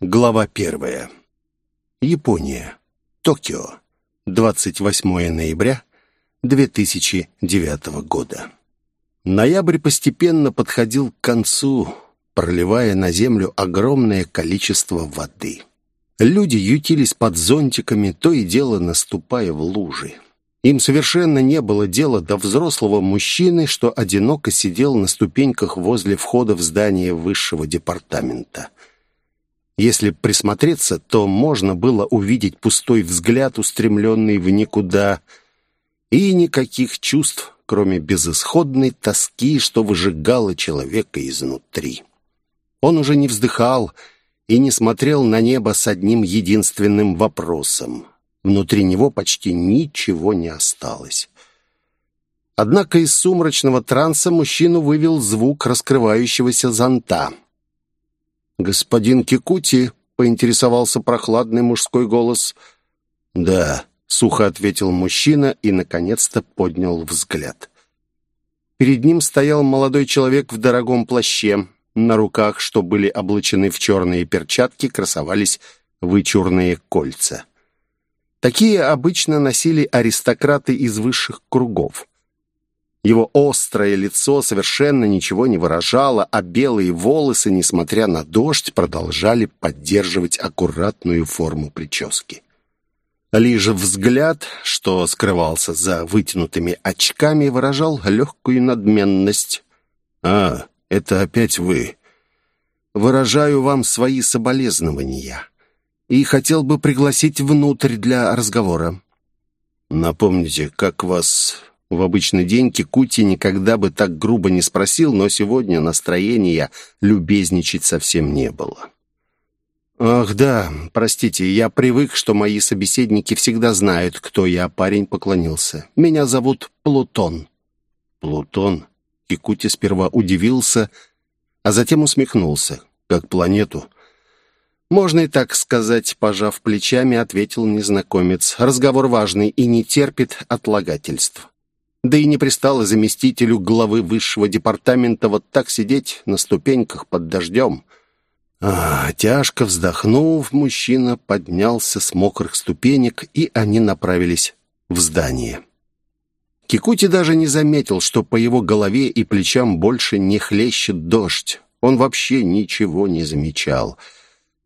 Глава первая. Япония. Токио. 28 ноября 2009 года. Ноябрь постепенно подходил к концу, проливая на землю огромное количество воды. Люди ютились под зонтиками, то и дело наступая в лужи. Им совершенно не было дела до взрослого мужчины, что одиноко сидел на ступеньках возле входа в здание высшего департамента. Если присмотреться, то можно было увидеть пустой взгляд, устремленный в никуда, и никаких чувств, кроме безысходной тоски, что выжигало человека изнутри. Он уже не вздыхал и не смотрел на небо с одним единственным вопросом. Внутри него почти ничего не осталось. Однако из сумрачного транса мужчину вывел звук раскрывающегося зонта — «Господин Кикути?» — поинтересовался прохладный мужской голос. «Да», — сухо ответил мужчина и, наконец-то, поднял взгляд. Перед ним стоял молодой человек в дорогом плаще. На руках, что были облачены в черные перчатки, красовались вычурные кольца. Такие обычно носили аристократы из высших кругов. Его острое лицо совершенно ничего не выражало, а белые волосы, несмотря на дождь, продолжали поддерживать аккуратную форму прически. Лишь взгляд, что скрывался за вытянутыми очками, выражал легкую надменность. «А, это опять вы. Выражаю вам свои соболезнования и хотел бы пригласить внутрь для разговора. Напомните, как вас в обычный день Кикути никогда бы так грубо не спросил, но сегодня настроения любезничать совсем не было. «Ах, да, простите, я привык, что мои собеседники всегда знают, кто я», — парень поклонился. «Меня зовут Плутон». «Плутон?» Кикути сперва удивился, а затем усмехнулся. «Как планету?» «Можно и так сказать», — пожав плечами, ответил незнакомец. «Разговор важный и не терпит отлагательств». Да и не пристало заместителю главы высшего департамента вот так сидеть на ступеньках под дождем. А, тяжко вздохнув, мужчина поднялся с мокрых ступенек, и они направились в здание. Кикути даже не заметил, что по его голове и плечам больше не хлещет дождь. Он вообще ничего не замечал.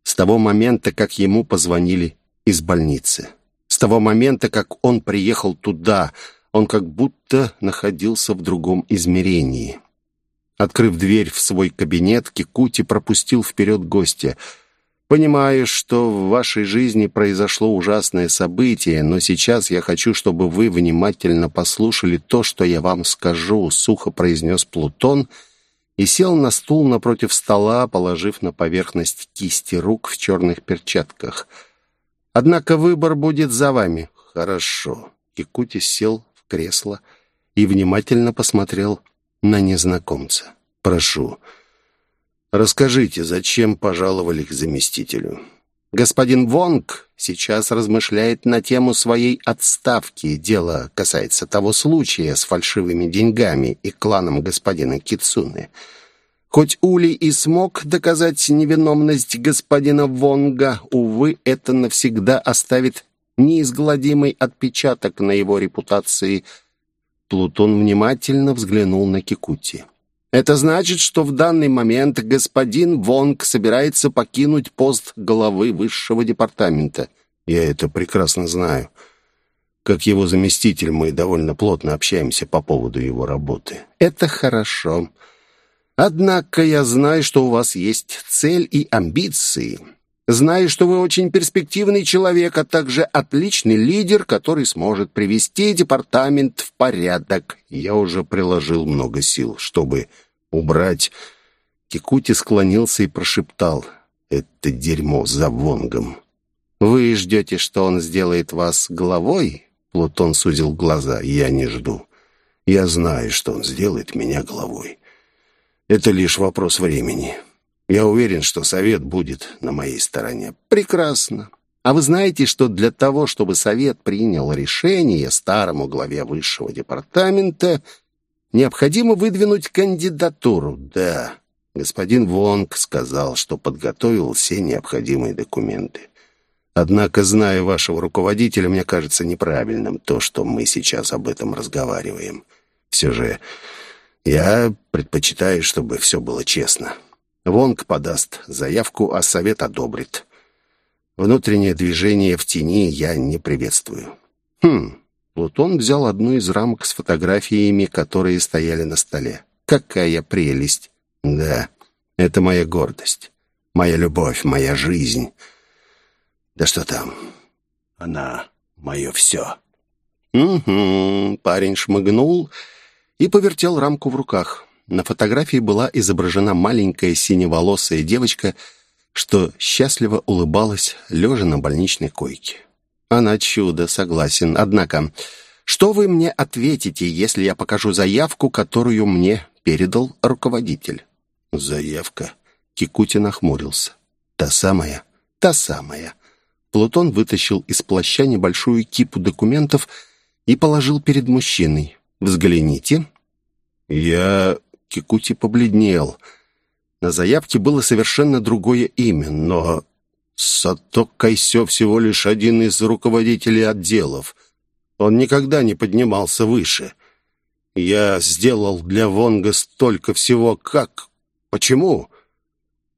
С того момента, как ему позвонили из больницы. С того момента, как он приехал туда — он как будто находился в другом измерении. Открыв дверь в свой кабинет, Кикути пропустил вперед гостя. «Понимаю, что в вашей жизни произошло ужасное событие, но сейчас я хочу, чтобы вы внимательно послушали то, что я вам скажу», — сухо произнес Плутон и сел на стул напротив стола, положив на поверхность кисти рук в черных перчатках. «Однако выбор будет за вами». «Хорошо». Кикути сел кресло и внимательно посмотрел на незнакомца. «Прошу, расскажите, зачем пожаловали к заместителю?» «Господин Вонг сейчас размышляет на тему своей отставки. Дело касается того случая с фальшивыми деньгами и кланом господина Кицуны. Хоть Ули и смог доказать невиновность господина Вонга, увы, это навсегда оставит неизгладимый отпечаток на его репутации. Плутон внимательно взглянул на Кикути. «Это значит, что в данный момент господин Вонг собирается покинуть пост главы высшего департамента. Я это прекрасно знаю. Как его заместитель мы довольно плотно общаемся по поводу его работы. Это хорошо. Однако я знаю, что у вас есть цель и амбиции». Знаю, что вы очень перспективный человек, а также отличный лидер, который сможет привести департамент в порядок. Я уже приложил много сил, чтобы убрать. Кикути склонился и прошептал. «Это дерьмо за Вонгом». «Вы ждете, что он сделает вас главой?» Плутон сузил глаза. «Я не жду. Я знаю, что он сделает меня главой. Это лишь вопрос времени». Я уверен, что совет будет на моей стороне. Прекрасно. А вы знаете, что для того, чтобы совет принял решение старому главе высшего департамента, необходимо выдвинуть кандидатуру? Да. Господин Вонг сказал, что подготовил все необходимые документы. Однако, зная вашего руководителя, мне кажется неправильным то, что мы сейчас об этом разговариваем. Все же я предпочитаю, чтобы все было честно. Вонг подаст заявку, а совет одобрит. Внутреннее движение в тени я не приветствую. Хм, вот он взял одну из рамок с фотографиями, которые стояли на столе. Какая прелесть! Да, это моя гордость, моя любовь, моя жизнь. Да что там, она мое все. Угу, парень шмыгнул и повертел рамку в руках. На фотографии была изображена маленькая синеволосая девочка, что счастливо улыбалась, лежа на больничной койке. Она чудо, согласен. Однако, что вы мне ответите, если я покажу заявку, которую мне передал руководитель? Заявка. Кикути нахмурился. Та самая? Та самая. Плутон вытащил из плаща небольшую кипу документов и положил перед мужчиной. «Взгляните». Я... Кикути побледнел. На заявке было совершенно другое имя, но Сато Кайсё всего лишь один из руководителей отделов. Он никогда не поднимался выше. Я сделал для Вонга столько всего, как... Почему?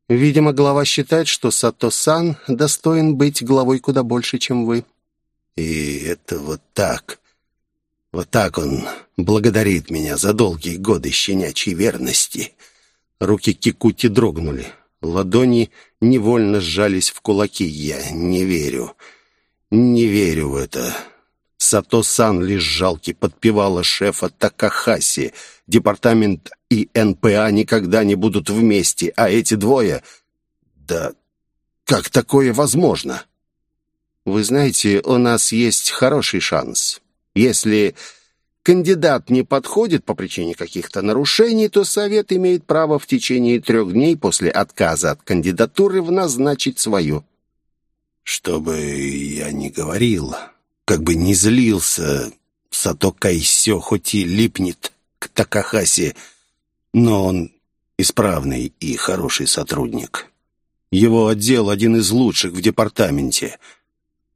Видимо, глава считает, что Сато-сан достоин быть главой куда больше, чем вы. И это вот так. Вот так он благодарит меня за долгие годы щенячьей верности. Руки Кикути дрогнули. Ладони невольно сжались в кулаки. Я не верю. Не верю в это. Сато-сан лишь жалкий подпевала шефа Такахаси. Департамент и НПА никогда не будут вместе, а эти двое... Да как такое возможно? Вы знаете, у нас есть хороший шанс. Если кандидат не подходит по причине каких-то нарушений, то Совет имеет право в течение трех дней после отказа от кандидатуры назначить свою. Чтобы я не говорил, как бы не злился, Сато Кайсё хоть и липнет к Такахаси, но он исправный и хороший сотрудник. Его отдел один из лучших в департаменте.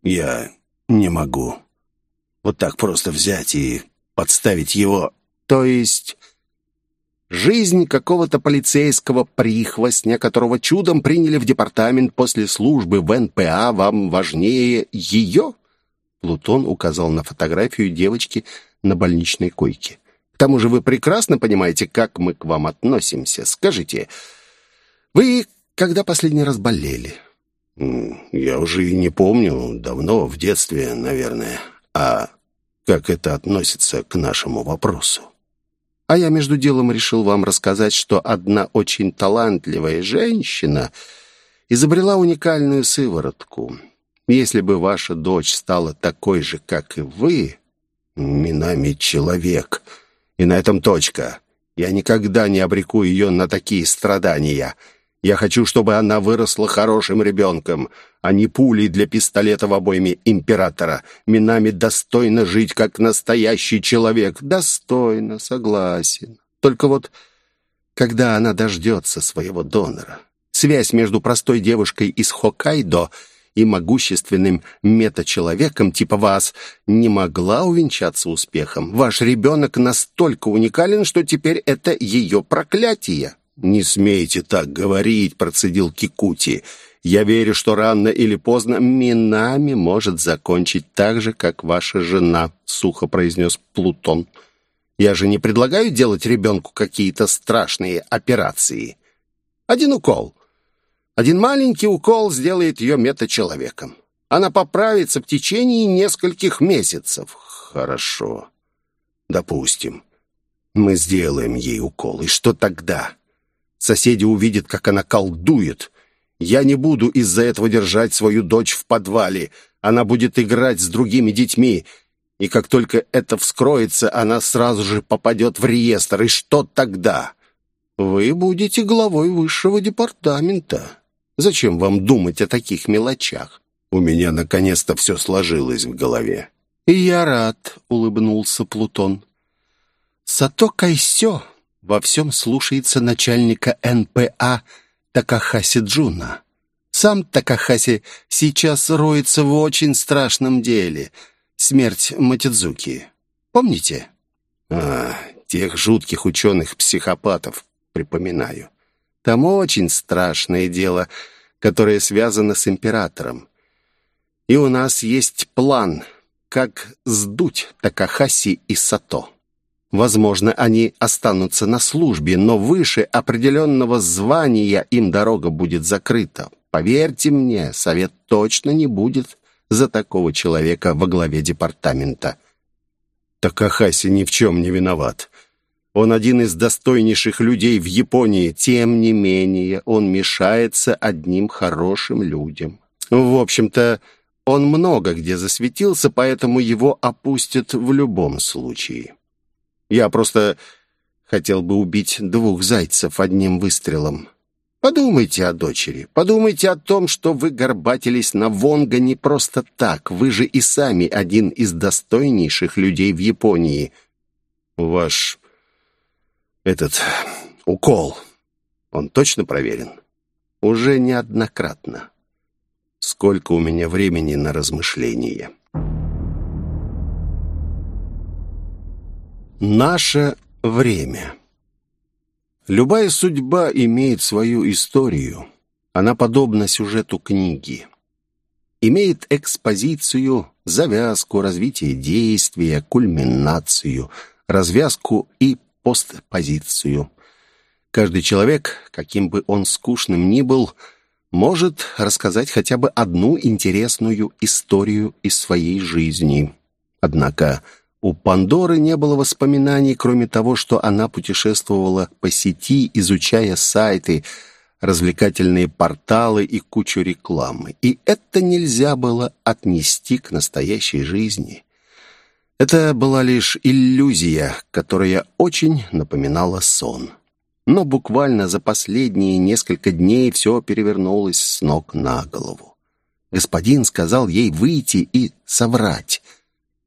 Я не могу вот так просто взять и подставить его. То есть жизнь какого-то полицейского прихвостня, которого чудом приняли в департамент после службы в НПА, вам важнее ее? Плутон указал на фотографию девочки на больничной койке. К тому же вы прекрасно понимаете, как мы к вам относимся. Скажите, вы когда последний раз болели? Я уже и не помню, давно, в детстве, наверное. А как это относится к нашему вопросу. А я между делом решил вам рассказать, что одна очень талантливая женщина изобрела уникальную сыворотку. Если бы ваша дочь стала такой же, как и вы, Минами человек, и на этом точка. Я никогда не обреку ее на такие страдания. Я хочу, чтобы она выросла хорошим ребенком, а не пулей для пистолета в обойме императора. Минами достойно жить, как настоящий человек. Достойно, согласен. Только вот, когда она дождется своего донора, связь между простой девушкой из Хоккайдо и могущественным метачеловеком типа вас не могла увенчаться успехом. Ваш ребенок настолько уникален, что теперь это ее проклятие. «Не смейте так говорить», — процедил Кикути. «Я верю, что рано или поздно Минами может закончить так же, как ваша жена», — сухо произнес Плутон. «Я же не предлагаю делать ребенку какие-то страшные операции. Один укол. Один маленький укол сделает ее метачеловеком. Она поправится в течение нескольких месяцев». «Хорошо. Допустим. Мы сделаем ей укол. И что тогда?» Соседи увидят, как она колдует. Я не буду из-за этого держать свою дочь в подвале. Она будет играть с другими детьми. И как только это вскроется, она сразу же попадет в реестр. И что тогда? Вы будете главой высшего департамента. Зачем вам думать о таких мелочах? У меня наконец-то все сложилось в голове. Я рад, улыбнулся Плутон. Сато Кайсё во всем слушается начальника НПА Такахаси Джуна. Сам Такахаси сейчас роется в очень страшном деле. Смерть Матидзуки. Помните? А, тех жутких ученых-психопатов, припоминаю. Там очень страшное дело, которое связано с императором. И у нас есть план, как сдуть Такахаси и Сато. Возможно, они останутся на службе, но выше определенного звания им дорога будет закрыта. Поверьте мне, совет точно не будет за такого человека во главе департамента. Такахаси ни в чем не виноват. Он один из достойнейших людей в Японии. Тем не менее, он мешается одним хорошим людям. В общем-то, он много где засветился, поэтому его опустят в любом случае. Я просто хотел бы убить двух зайцев одним выстрелом. Подумайте о дочери. Подумайте о том, что вы горбатились на Вонга не просто так. Вы же и сами один из достойнейших людей в Японии. Ваш этот укол, он точно проверен? Уже неоднократно. Сколько у меня времени на размышления. Наше время. Любая судьба имеет свою историю. Она подобна сюжету книги. Имеет экспозицию, завязку, развитие действия, кульминацию, развязку и постпозицию. Каждый человек, каким бы он скучным ни был, может рассказать хотя бы одну интересную историю из своей жизни. Однако у Пандоры не было воспоминаний, кроме того, что она путешествовала по сети, изучая сайты, развлекательные порталы и кучу рекламы. И это нельзя было отнести к настоящей жизни. Это была лишь иллюзия, которая очень напоминала сон. Но буквально за последние несколько дней все перевернулось с ног на голову. Господин сказал ей выйти и соврать —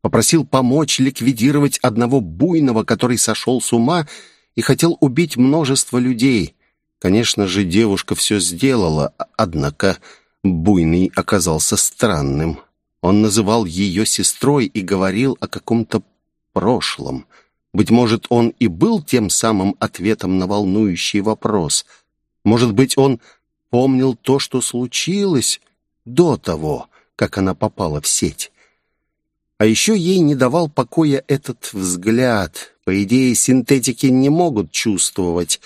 попросил помочь ликвидировать одного буйного, который сошел с ума и хотел убить множество людей. Конечно же, девушка все сделала, однако буйный оказался странным. Он называл ее сестрой и говорил о каком-то прошлом. Быть может, он и был тем самым ответом на волнующий вопрос. Может быть, он помнил то, что случилось до того, как она попала в сеть. А еще ей не давал покоя этот взгляд. По идее, синтетики не могут чувствовать.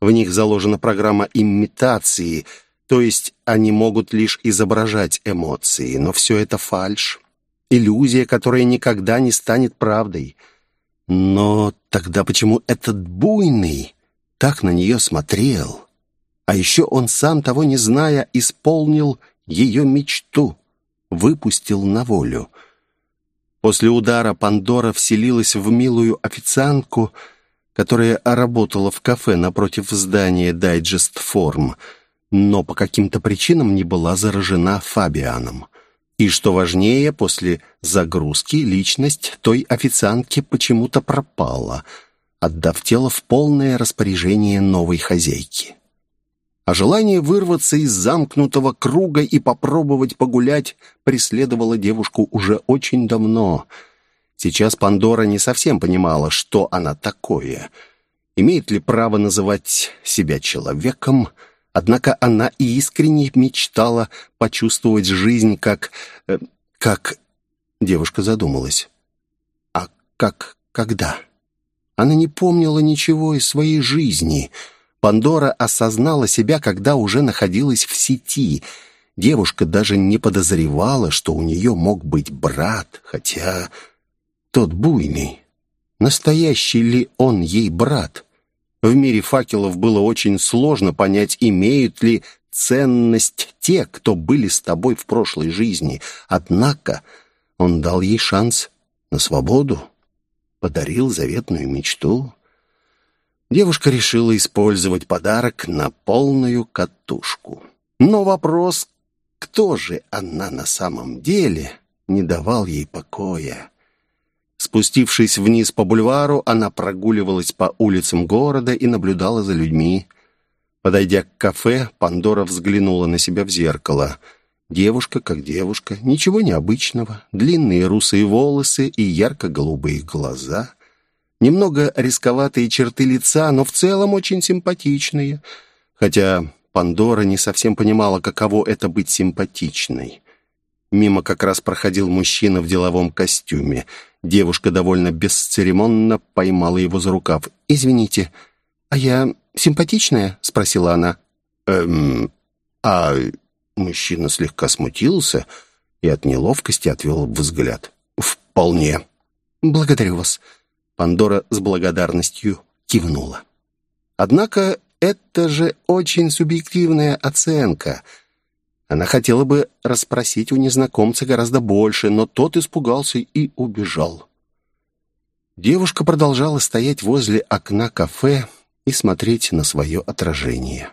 В них заложена программа имитации, то есть они могут лишь изображать эмоции. Но все это фальшь. Иллюзия, которая никогда не станет правдой. Но тогда почему этот буйный так на нее смотрел? А еще он, сам того не зная, исполнил ее мечту, выпустил на волю — После удара Пандора вселилась в милую официантку, которая работала в кафе напротив здания Дайджест Форм, но по каким-то причинам не была заражена Фабианом. И что важнее, после загрузки личность той официантки почему-то пропала, отдав тело в полное распоряжение новой хозяйки а желание вырваться из замкнутого круга и попробовать погулять преследовало девушку уже очень давно. Сейчас Пандора не совсем понимала, что она такое. Имеет ли право называть себя человеком, однако она искренне мечтала почувствовать жизнь как... Э, как... Девушка задумалась. А как... когда? Она не помнила ничего из своей жизни — Пандора осознала себя, когда уже находилась в сети. Девушка даже не подозревала, что у нее мог быть брат, хотя тот буйный. Настоящий ли он ей брат? В мире факелов было очень сложно понять, имеют ли ценность те, кто были с тобой в прошлой жизни. Однако он дал ей шанс на свободу, подарил заветную мечту. Девушка решила использовать подарок на полную катушку. Но вопрос, кто же она на самом деле, не давал ей покоя. Спустившись вниз по бульвару, она прогуливалась по улицам города и наблюдала за людьми. Подойдя к кафе, Пандора взглянула на себя в зеркало. Девушка как девушка, ничего необычного. Длинные русые волосы и ярко-голубые глаза. Немного рисковатые черты лица, но в целом очень симпатичные. Хотя Пандора не совсем понимала, каково это быть симпатичной. Мимо как раз проходил мужчина в деловом костюме. Девушка довольно бесцеремонно поймала его за рукав. «Извините, а я симпатичная?» — спросила она. «Эм, а...» Мужчина слегка смутился и от неловкости отвел взгляд. «Вполне». «Благодарю вас». Пандора с благодарностью кивнула. Однако это же очень субъективная оценка — она хотела бы расспросить у незнакомца гораздо больше, но тот испугался и убежал. Девушка продолжала стоять возле окна кафе и смотреть на свое отражение.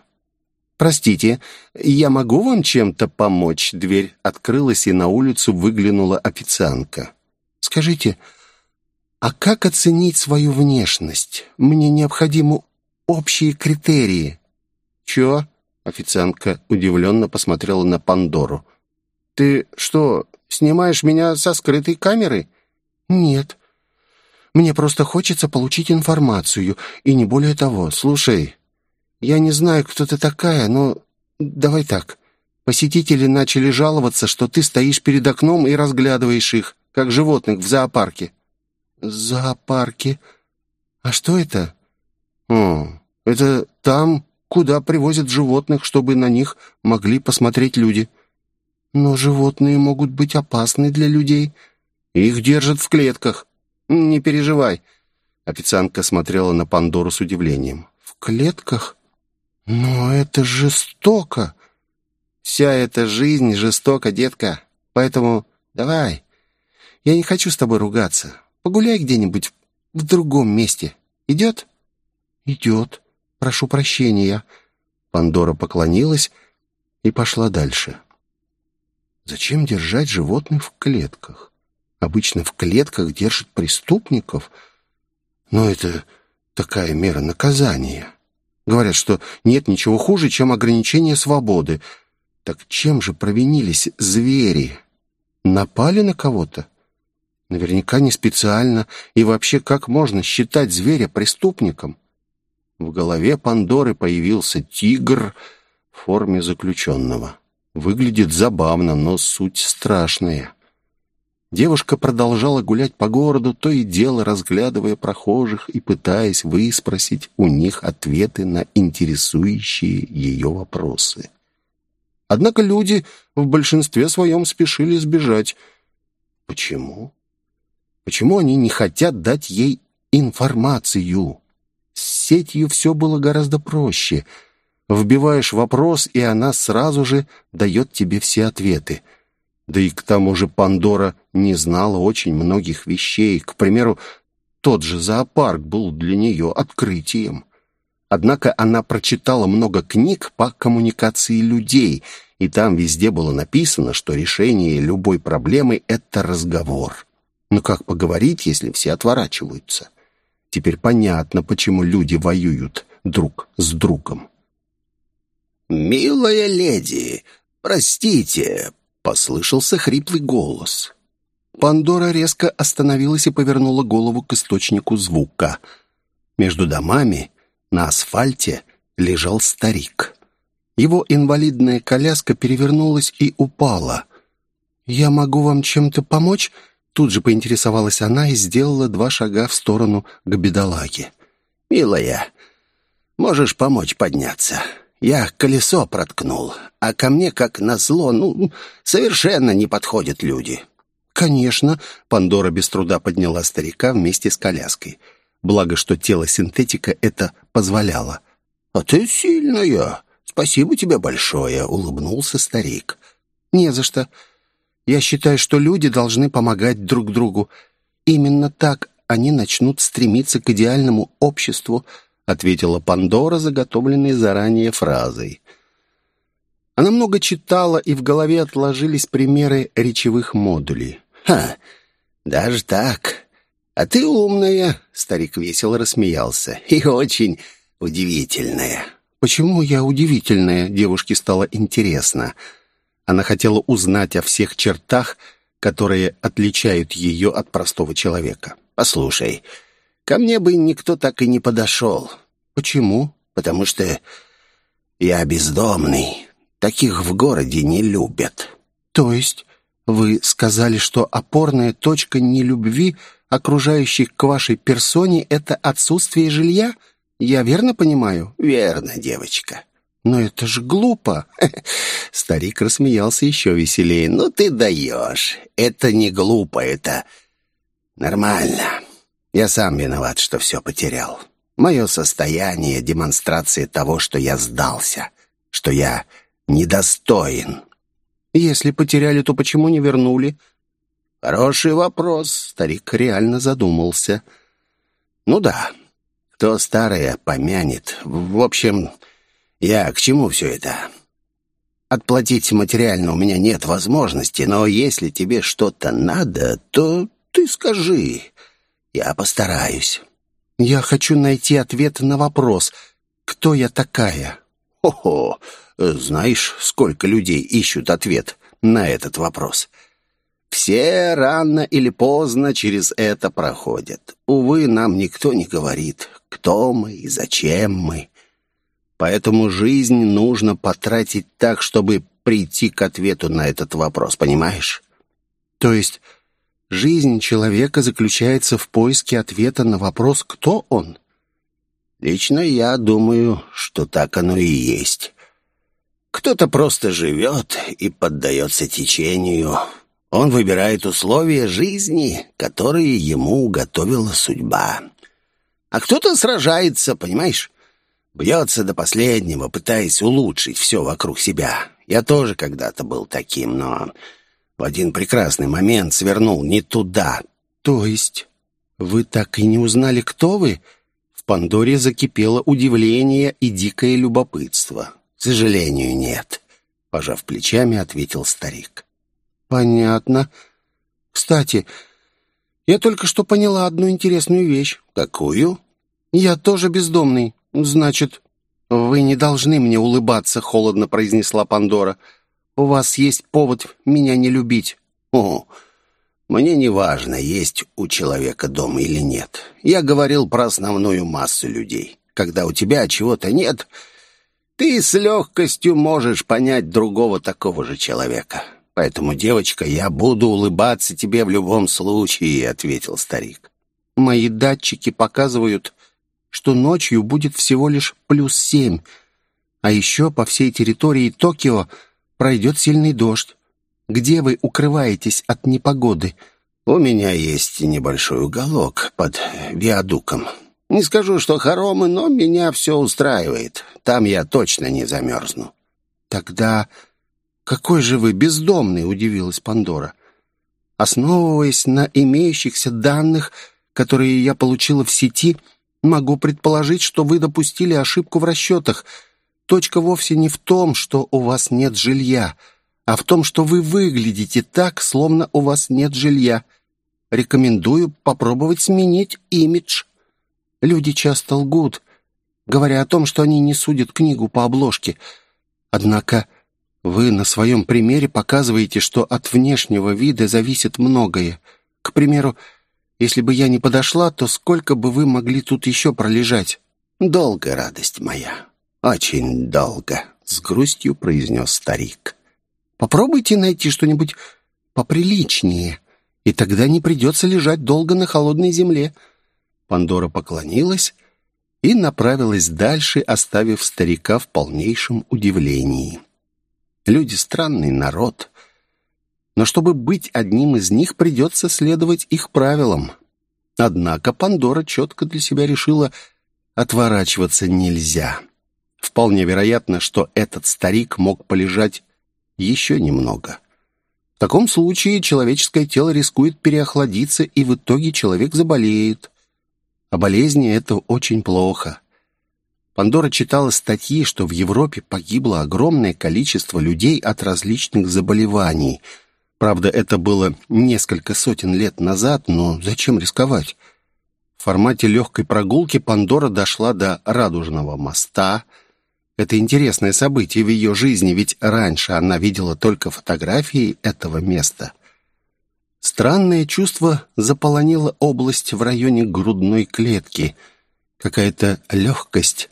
«Простите, я могу вам чем-то помочь?» Дверь открылась, и на улицу выглянула официантка. «Скажите, а как оценить свою внешность? Мне необходимы общие критерии». «Чё?» Официантка удивленно посмотрела на Пандору. «Ты что, снимаешь меня со скрытой камеры?» «Нет. Мне просто хочется получить информацию, и не более того. Слушай, я не знаю, кто ты такая, но давай так. Посетители начали жаловаться, что ты стоишь перед окном и разглядываешь их, как животных в зоопарке». «Зоопарке? А что это?» «О, это там куда привозят животных, чтобы на них могли посмотреть люди. Но животные могут быть опасны для людей. Их держат в клетках. Не переживай. Официантка смотрела на Пандору с удивлением. В клетках? Но это жестоко. Вся эта жизнь жестока, детка. Поэтому давай. Я не хочу с тобой ругаться. Погуляй где-нибудь в другом месте. Идет? Идет. Прошу прощения». Пандора поклонилась и пошла дальше. Зачем держать животных в клетках? Обычно в клетках держат преступников, но это такая мера наказания. Говорят, что нет ничего хуже, чем ограничение свободы. Так чем же провинились звери? Напали на кого-то? Наверняка не специально. И вообще, как можно считать зверя преступником? В голове Пандоры появился тигр в форме заключенного. Выглядит забавно, но суть страшная. Девушка продолжала гулять по городу, то и дело разглядывая прохожих и пытаясь выспросить у них ответы на интересующие ее вопросы. Однако люди в большинстве своем спешили сбежать. Почему? Почему они не хотят дать ей информацию? С сетью все было гораздо проще. Вбиваешь вопрос, и она сразу же дает тебе все ответы. Да и к тому же Пандора не знала очень многих вещей. К примеру, тот же зоопарк был для нее открытием. Однако она прочитала много книг по коммуникации людей, и там везде было написано, что решение любой проблемы — это разговор. Ну как поговорить, если все отворачиваются? Теперь понятно, почему люди воюют друг с другом. «Милая леди, простите», — послышался хриплый голос. Пандора резко остановилась и повернула голову к источнику звука. Между домами на асфальте лежал старик. Его инвалидная коляска перевернулась и упала. «Я могу вам чем-то помочь?» Тут же поинтересовалась она и сделала два шага в сторону к бедолаге. «Милая, можешь помочь подняться? Я колесо проткнул, а ко мне, как назло, ну, совершенно не подходят люди». «Конечно», — Пандора без труда подняла старика вместе с коляской. Благо, что тело синтетика это позволяло. «А ты сильная. Спасибо тебе большое», — улыбнулся старик. «Не за что. Я считаю, что люди должны помогать друг другу. Именно так они начнут стремиться к идеальному обществу», ответила Пандора, заготовленной заранее фразой. Она много читала, и в голове отложились примеры речевых модулей. «Ха, даже так. «А ты умная», — старик весело рассмеялся, — «и очень удивительная». «Почему я удивительная?» — девушке стало интересно. Она хотела узнать о всех чертах, которые отличают ее от простого человека. «Послушай, ко мне бы никто так и не подошел». «Почему?» «Потому что я бездомный. Таких в городе не любят». «То есть вы сказали, что опорная точка нелюбви окружающих к вашей персоне — это отсутствие жилья? Я верно понимаю?» «Верно, девочка». «Но это ж глупо!» Старик рассмеялся еще веселее. «Ну ты даешь! Это не глупо, это нормально. Я сам виноват, что все потерял. Мое состояние — демонстрация того, что я сдался, что я недостоин». «Если потеряли, то почему не вернули?» «Хороший вопрос», — старик реально задумался. «Ну да, кто старое помянет. В общем, я к чему все это? Отплатить материально у меня нет возможности, но если тебе что-то надо, то ты скажи. Я постараюсь. Я хочу найти ответ на вопрос, кто я такая? Хо-хо, знаешь, сколько людей ищут ответ на этот вопрос? Все рано или поздно через это проходят. Увы, нам никто не говорит, кто мы и зачем мы. Поэтому жизнь нужно потратить так, чтобы прийти к ответу на этот вопрос, понимаешь? То есть жизнь человека заключается в поиске ответа на вопрос «кто он?» Лично я думаю, что так оно и есть. Кто-то просто живет и поддается течению. Он выбирает условия жизни, которые ему уготовила судьба. А кто-то сражается, понимаешь? Бьется до последнего, пытаясь улучшить все вокруг себя. Я тоже когда-то был таким, но в один прекрасный момент свернул не туда. То есть вы так и не узнали, кто вы? В Пандоре закипело удивление и дикое любопытство. К сожалению, нет, пожав плечами, ответил старик. Понятно. Кстати, я только что поняла одну интересную вещь. Какую? Я тоже бездомный. «Значит, вы не должны мне улыбаться», — холодно произнесла Пандора. «У вас есть повод меня не любить». «О, мне не важно, есть у человека дом или нет. Я говорил про основную массу людей. Когда у тебя чего-то нет, ты с легкостью можешь понять другого такого же человека. Поэтому, девочка, я буду улыбаться тебе в любом случае», — ответил старик. «Мои датчики показывают, что ночью будет всего лишь плюс семь, а еще по всей территории Токио пройдет сильный дождь. Где вы укрываетесь от непогоды?» «У меня есть небольшой уголок под виадуком. Не скажу, что хоромы, но меня все устраивает. Там я точно не замерзну». «Тогда какой же вы бездомный?» — удивилась Пандора. «Основываясь на имеющихся данных, которые я получила в сети, — Могу предположить, что вы допустили ошибку в расчетах. Точка вовсе не в том, что у вас нет жилья, а в том, что вы выглядите так, словно у вас нет жилья. Рекомендую попробовать сменить имидж. Люди часто лгут, говоря о том, что они не судят книгу по обложке. Однако вы на своем примере показываете, что от внешнего вида зависит многое. К примеру, если бы я не подошла, то сколько бы вы могли тут еще пролежать?» «Долго, радость моя, очень долго», — с грустью произнес старик. «Попробуйте найти что-нибудь поприличнее, и тогда не придется лежать долго на холодной земле». Пандора поклонилась и направилась дальше, оставив старика в полнейшем удивлении. Люди — странный народ — но чтобы быть одним из них, придется следовать их правилам. Однако Пандора четко для себя решила, отворачиваться нельзя. Вполне вероятно, что этот старик мог полежать еще немного. В таком случае человеческое тело рискует переохладиться, и в итоге человек заболеет. А болезни — это очень плохо. Пандора читала статьи, что в Европе погибло огромное количество людей от различных заболеваний — Правда, это было несколько сотен лет назад, но зачем рисковать? В формате легкой прогулки Пандора дошла до Радужного моста. Это интересное событие в ее жизни, ведь раньше она видела только фотографии этого места. Странное чувство заполонило область в районе грудной клетки. Какая-то легкость.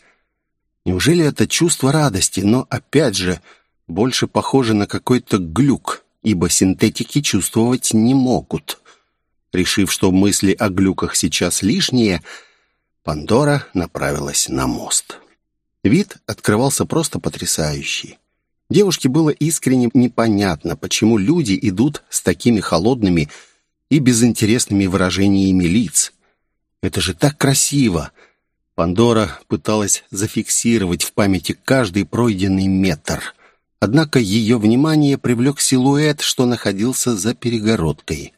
Неужели это чувство радости, но, опять же, больше похоже на какой-то глюк, ибо синтетики чувствовать не могут. Решив, что мысли о глюках сейчас лишние, Пандора направилась на мост. Вид открывался просто потрясающий. Девушке было искренне непонятно, почему люди идут с такими холодными и безинтересными выражениями лиц. Это же так красиво! Пандора пыталась зафиксировать в памяти каждый пройденный метр. Однако ее внимание привлек силуэт, что находился за перегородкой.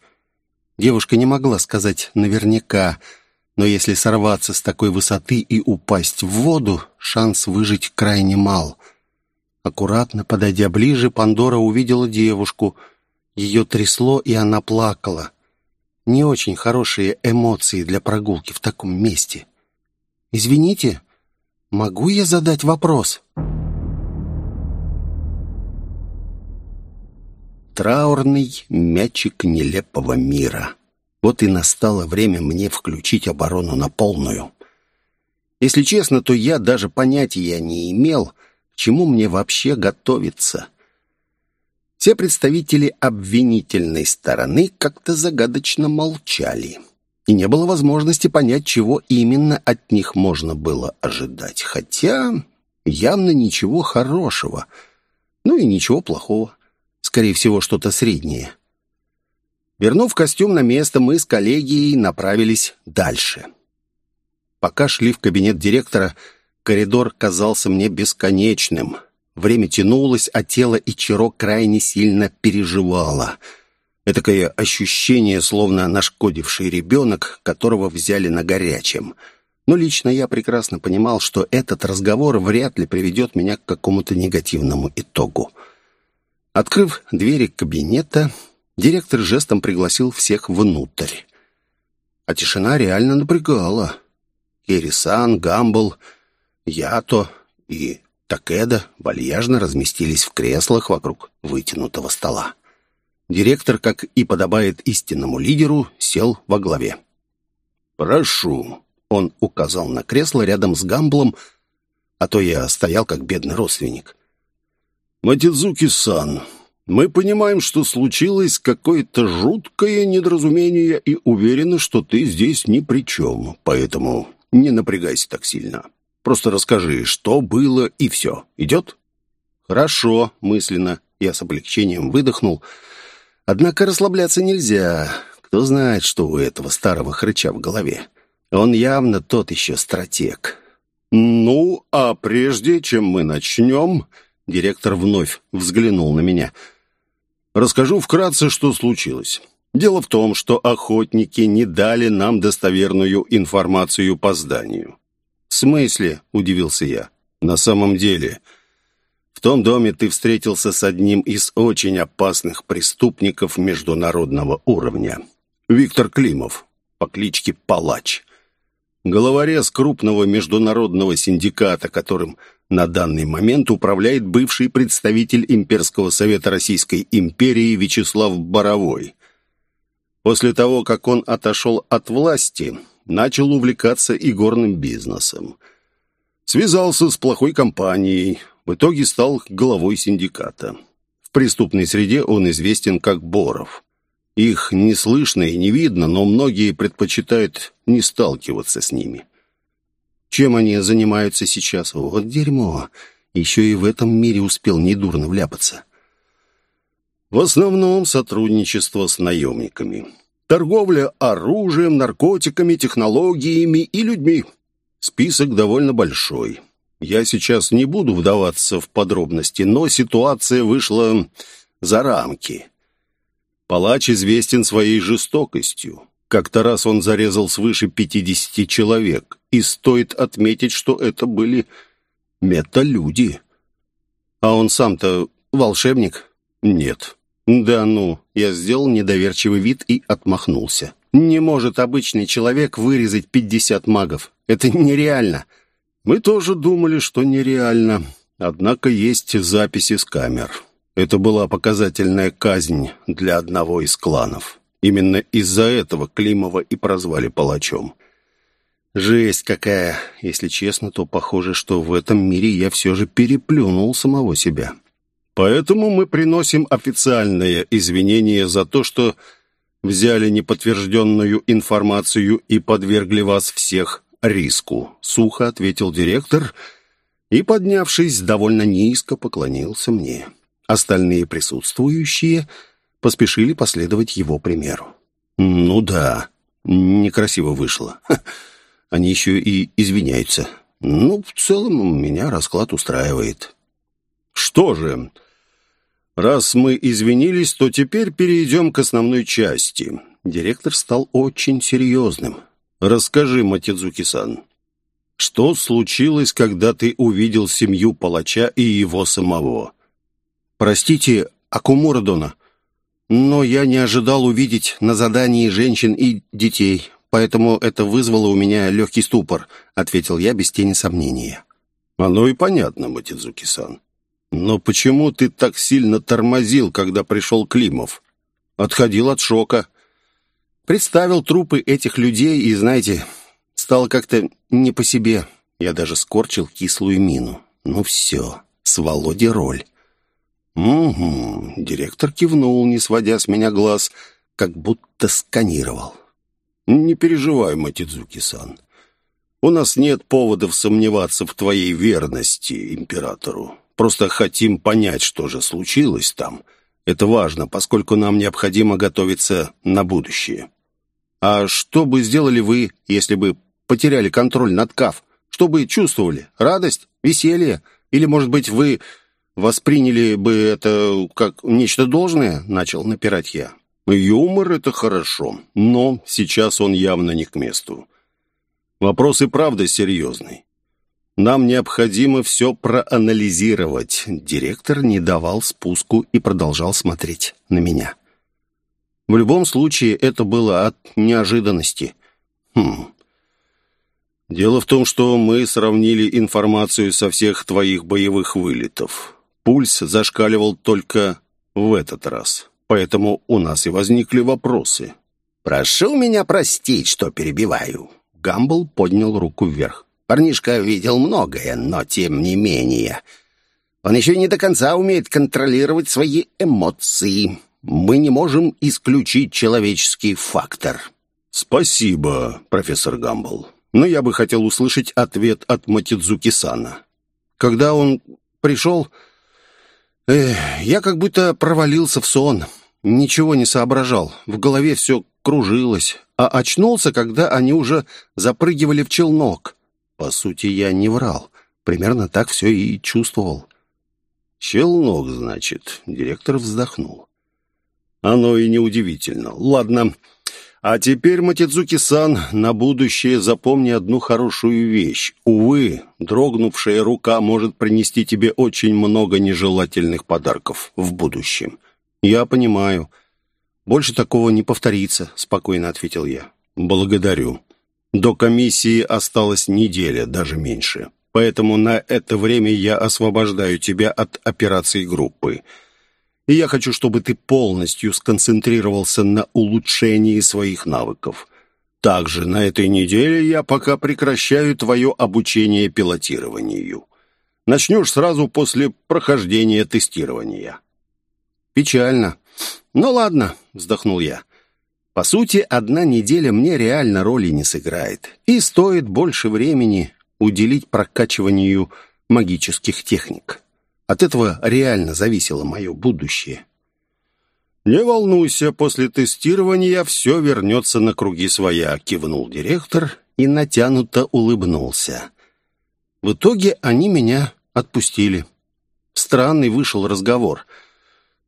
Девушка не могла сказать наверняка, но если сорваться с такой высоты и упасть в воду, шанс выжить крайне мал. Аккуратно подойдя ближе, Пандора увидела девушку. Ее трясло, и она плакала. Не очень хорошие эмоции для прогулки в таком месте. «Извините, могу я задать вопрос?» Траурный мячик нелепого мира. Вот и настало время мне включить оборону на полную. Если честно, то я даже понятия не имел, к чему мне вообще готовиться. Все представители обвинительной стороны как-то загадочно молчали, и не было возможности понять, чего именно от них можно было ожидать. Хотя явно ничего хорошего, ну и ничего плохого. Скорее всего, что-то среднее. Вернув костюм на место, мы с коллегией направились дальше. Пока шли в кабинет директора, коридор казался мне бесконечным. Время тянулось, а тело Ичиро крайне сильно переживало. Этакое ощущение, словно нашкодивший ребенок, которого взяли на горячем. Но лично я прекрасно понимал, что этот разговор вряд ли приведет меня к какому-то негативному итогу. Открыв двери кабинета, директор жестом пригласил всех внутрь. А тишина реально напрягала. Керри-сан, Гамбл, Ято и Такеда вальяжно разместились в креслах вокруг вытянутого стола. Директор, как и подобает истинному лидеру, сел во главе. «Прошу», — он указал на кресло рядом с Гамблом, а то я стоял как бедный родственник. «Матидзуки-сан, мы понимаем, что случилось какое-то жуткое недоразумение и уверены, что ты здесь ни при чем, поэтому не напрягайся так сильно. Просто расскажи, что было и все. Идет?» «Хорошо», — мысленно я с облегчением выдохнул. «Однако расслабляться нельзя. Кто знает, что у этого старого хрыча в голове. Он явно тот еще стратег». «Ну, а прежде чем мы начнем...» Директор вновь взглянул на меня. «Расскажу вкратце, что случилось. Дело в том, что охотники не дали нам достоверную информацию по зданию». «В смысле?» – удивился я. «На самом деле...» В том доме ты встретился с одним из очень опасных преступников международного уровня. Виктор Климов, по кличке Палач. Головорез крупного международного синдиката, которым на данный момент управляет бывший представитель Имперского совета Российской империи Вячеслав Боровой. После того, как он отошел от власти, начал увлекаться игорным бизнесом. Связался с плохой компанией, в итоге стал главой синдиката. В преступной среде он известен как Боров. Их не слышно и не видно, но многие предпочитают не сталкиваться с ними. Чем они занимаются сейчас? Вот дерьмо. Еще и в этом мире успел недурно вляпаться. В основном сотрудничество с наемниками. Торговля оружием, наркотиками, технологиями и людьми. Список довольно большой. Я сейчас не буду вдаваться в подробности, но ситуация вышла за рамки. Палач известен своей жестокостью. Как-то раз он зарезал свыше пятидесяти человек, и стоит отметить, что это были металюди. А он сам-то волшебник? Нет. «Да ну!» Я сделал недоверчивый вид и отмахнулся. «Не может обычный человек вырезать пятьдесят магов. Это нереально!» Мы тоже думали, что нереально. Однако есть записи с камер. Это была показательная казнь для одного из кланов. Именно из-за этого Климова и прозвали палачом. Жесть какая! Если честно, то похоже, что в этом мире я все же переплюнул самого себя. Поэтому мы приносим официальное извинение за то, что взяли неподтвержденную информацию и подвергли вас всех риску», — сухо ответил директор и, поднявшись, довольно низко поклонился мне. Остальные присутствующие поспешили последовать его примеру. «Ну да, некрасиво вышло. Ха, они еще и извиняются. Ну, в целом, меня расклад устраивает». «Что же...» «Раз мы извинились, то теперь перейдем к основной части». Директор стал очень серьезным. «Расскажи, Матидзуки-сан, что случилось, когда ты увидел семью палача и его самого?» «Простите, Акумурадона, но я не ожидал увидеть на задании женщин и детей, поэтому это вызвало у меня легкий ступор», — ответил я без тени сомнения. «Оно и понятно, Матидзуки-сан. Но почему ты так сильно тормозил, когда пришел Климов?» «Отходил от шока». Представил трупы этих людей и, знаете, стало как-то не по себе. Я даже скорчил кислую мину. Ну все, с Володей роль. «Угу», — директор кивнул, не сводя с меня глаз, как будто сканировал. «Не переживай, Матидзуки-сан. У нас нет поводов сомневаться в твоей верности императору. Просто хотим понять, что же случилось там. Это важно, поскольку нам необходимо готовиться на будущее». А что бы сделали вы, если бы потеряли контроль над КАФ? Что бы чувствовали? Радость? Веселье? Или, может быть, вы восприняли бы это как нечто должное?» Начал напирать я. «Юмор — это хорошо, но сейчас он явно не к месту. Вопрос и правда серьезный. Нам необходимо все проанализировать». Директор не давал спуску и продолжал смотреть на меня. В любом случае, это было от неожиданности. Хм. Дело в том, что мы сравнили информацию со всех твоих боевых вылетов. Пульс зашкаливал только в этот раз. Поэтому у нас и возникли вопросы. «Прошу меня простить, что перебиваю». Гамбл поднял руку вверх. «Парнишка видел многое, но тем не менее. Он еще не до конца умеет контролировать свои эмоции мы не можем исключить человеческий фактор». «Спасибо, профессор Гамбл. Но я бы хотел услышать ответ от Матидзуки-сана. Когда он пришел, я как будто провалился в сон. Ничего не соображал. В голове все кружилось. А очнулся, когда они уже запрыгивали в челнок. По сути, я не врал. Примерно так все и чувствовал. «Челнок, значит?» — директор вздохнул. Оно и неудивительно. Ладно. А теперь, Матидзуки-сан, на будущее запомни одну хорошую вещь. Увы, дрогнувшая рука может принести тебе очень много нежелательных подарков в будущем. Я понимаю. Больше такого не повторится, спокойно ответил я. Благодарю. До комиссии осталась неделя, даже меньше. Поэтому на это время я освобождаю тебя от операций группы и я хочу, чтобы ты полностью сконцентрировался на улучшении своих навыков. Также на этой неделе я пока прекращаю твое обучение пилотированию. Начнешь сразу после прохождения тестирования». «Печально. Ну ладно», — вздохнул я. «По сути, одна неделя мне реально роли не сыграет, и стоит больше времени уделить прокачиванию магических техник». От этого реально зависело мое будущее. «Не волнуйся, после тестирования все вернется на круги своя», — кивнул директор и натянуто улыбнулся. В итоге они меня отпустили. Странный вышел разговор,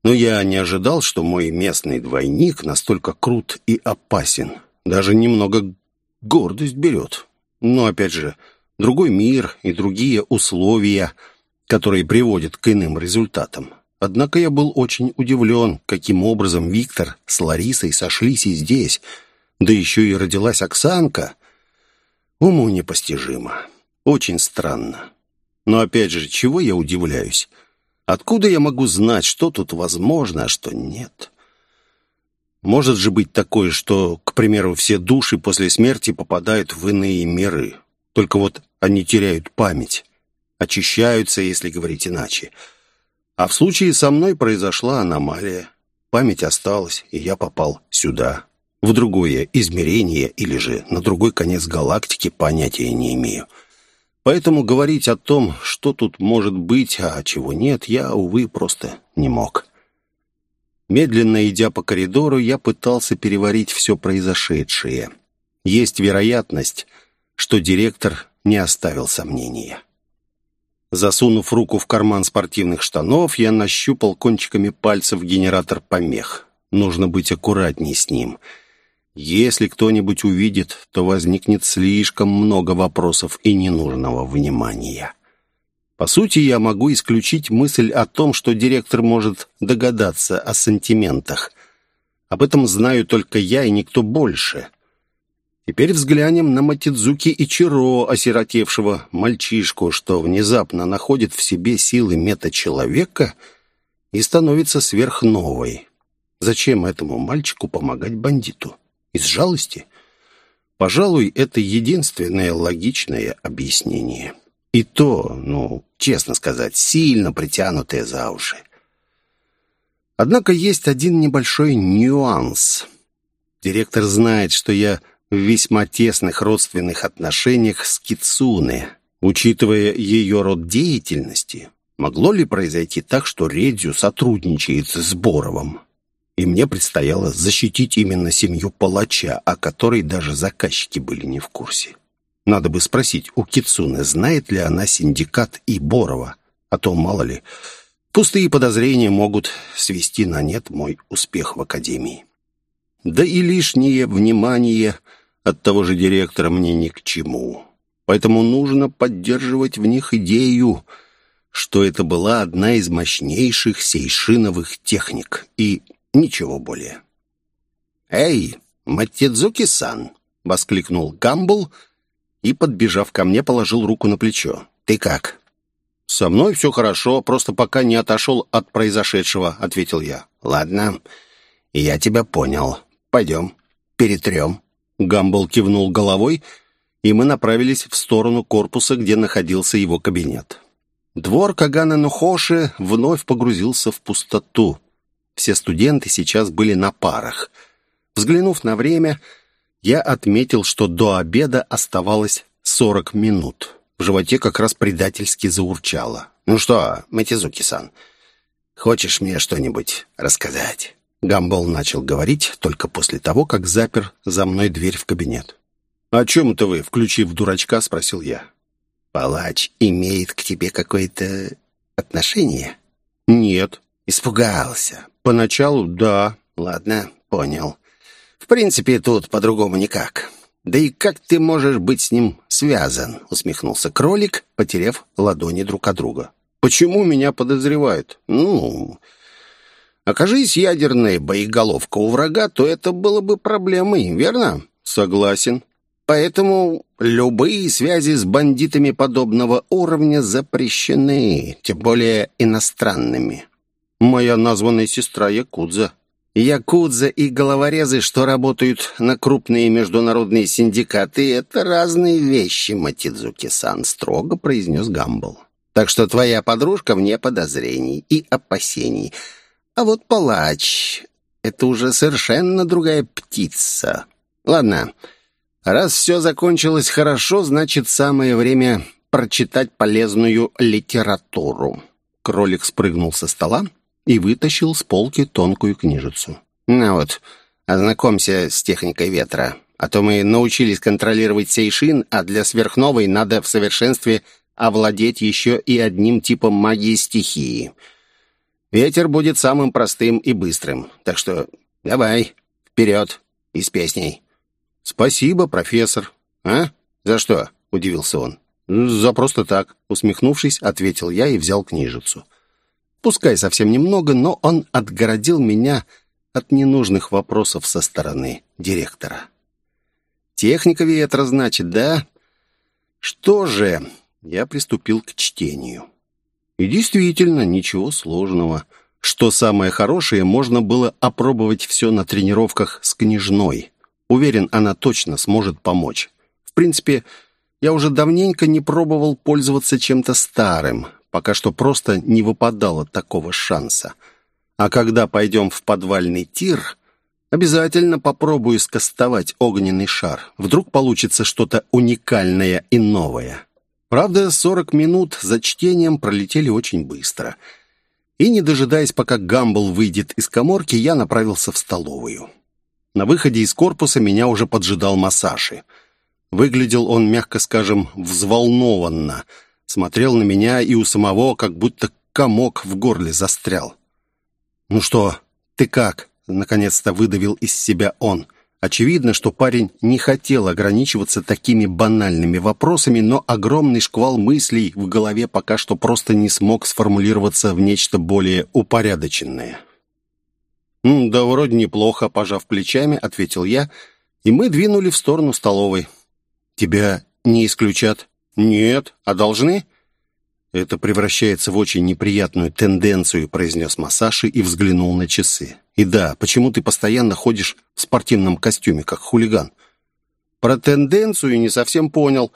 но я не ожидал, что мой местный двойник настолько крут и опасен. Даже немного гордость берет. Но, опять же, другой мир и другие условия — которые приводят к иным результатам. Однако я был очень удивлен, каким образом Виктор с Ларисой сошлись и здесь. Да еще и родилась Оксанка. Уму непостижимо. Очень странно. Но опять же, чего я удивляюсь? Откуда я могу знать, что тут возможно, а что нет? Может же быть такое, что, к примеру, все души после смерти попадают в иные миры. Только вот они теряют память. Очищаются, если говорить иначе. А в случае со мной произошла аномалия. Память осталась, и я попал сюда. В другое измерение или же на другой конец галактики понятия не имею. Поэтому говорить о том, что тут может быть, а чего нет, я, увы, просто не мог. Медленно идя по коридору, я пытался переварить все произошедшее. Есть вероятность, что директор не оставил сомнения. Засунув руку в карман спортивных штанов, я нащупал кончиками пальцев генератор помех. Нужно быть аккуратней с ним — если кто-нибудь увидит, то возникнет слишком много вопросов и ненужного внимания. По сути, я могу исключить мысль о том, что директор может догадаться о сантиментах. Об этом знаю только я и никто больше. Теперь взглянем на Матидзуки Ичиро, осиротевшего мальчишку, что внезапно находит в себе силы мета-человека и становится сверхновой. Зачем этому мальчику помогать бандиту? Из жалости? Пожалуй, это единственное логичное объяснение. И то, ну, честно сказать, сильно притянутое за уши. Однако есть один небольшой нюанс. Директор знает, что я в весьма тесных родственных отношениях с Кицуне. Учитывая ее род деятельности, могло ли произойти так, что Редзю сотрудничает с Боровым? и мне предстояло защитить именно семью палача, о которой даже заказчики были не в курсе. Надо бы спросить у Кицуны, знает ли она синдикат и Борова, а то, мало ли, пустые подозрения могут свести на нет мой успех в академии. Да и лишнее внимание от того же директора мне ни к чему. Поэтому нужно поддерживать в них идею, что это была одна из мощнейших сейшиновых техник, и Ничего более. «Эй, Матидзуки-сан!» — воскликнул Гамбл и, подбежав ко мне, положил руку на плечо. «Ты как?» «Со мной все хорошо, просто пока не отошел от произошедшего», — ответил я. «Ладно, я тебя понял. Пойдем, перетрем». Гамбл кивнул головой, и мы направились в сторону корпуса, где находился его кабинет. Двор Кагана Нухоши вновь погрузился в пустоту. Все студенты сейчас были на парах. Взглянув на время, я отметил, что до обеда оставалось 40 минут. В животе как раз предательски заурчало. «Ну что, Матизуки-сан, хочешь мне что-нибудь рассказать?» Гамбол начал говорить только после того, как запер за мной дверь в кабинет. «О чем это вы?» — включив дурачка, спросил я. «Палач имеет к тебе какое-то отношение?» «Нет». «Испугался. Поначалу да. Ладно, понял. В принципе, тут по-другому никак. Да и как ты можешь быть с ним связан? Усмехнулся кролик, потеряв ладони друг от друга. Почему меня подозревают? Ну, окажись ядерная боеголовка у врага, то это было бы проблемой, верно? Согласен. Поэтому любые связи с бандитами подобного уровня запрещены, тем более иностранными. Моя названная сестра Якудза. Якудза и головорезы, что работают на крупные международные синдикаты, это разные вещи, Матидзуки-сан, строго произнес Гамбл. Так что твоя подружка вне подозрений и опасений. А вот палач — это уже совершенно другая птица. Ладно, раз все закончилось хорошо, значит, самое время прочитать полезную литературу. Кролик спрыгнул со стола, и вытащил с полки тонкую книжицу. «На вот, ознакомься с техникой ветра. А то мы научились контролировать сейшин, а для сверхновой надо в совершенстве овладеть еще и одним типом магии стихии. Ветер будет самым простым и быстрым. Так что давай, вперед и с песней». «Спасибо, профессор». «А? За что?» — удивился он. «За просто так», — усмехнувшись, ответил я и взял книжицу. Пускай совсем немного, но он отгородил меня от ненужных вопросов со стороны директора. Техника ветра, значит, да? Что же, я приступил к чтению. И действительно, ничего сложного. Что самое хорошее, можно было опробовать все на тренировках с княжной. Уверен, она точно сможет помочь. В принципе, я уже давненько не пробовал пользоваться чем-то старым. Пока что просто не выпадало такого шанса. А когда пойдем в подвальный тир, обязательно попробую скостовать огненный шар. Вдруг получится что-то уникальное и новое. Правда, 40 минут за чтением пролетели очень быстро. И, не дожидаясь, пока Гамбл выйдет из коморки, я направился в столовую. На выходе из корпуса меня уже поджидал Масаши. Выглядел он, мягко скажем, взволнованно. Смотрел на меня, и у самого как будто комок в горле застрял. «Ну что, ты как?» — наконец-то выдавил из себя он — Очевидно, что парень не хотел ограничиваться такими банальными вопросами, но огромный шквал мыслей в голове пока что просто не смог сформулироваться в нечто более упорядоченное. «Да вроде неплохо», — пожав плечами, ответил я, и мы двинули в сторону столовой. «Тебя не исключат?» «Нет. А должны?» «Это превращается в очень неприятную тенденцию», — произнес Масаши и взглянул на часы. «И да, почему ты постоянно ходишь в спортивном костюме, как хулиган?» «Про тенденцию не совсем понял.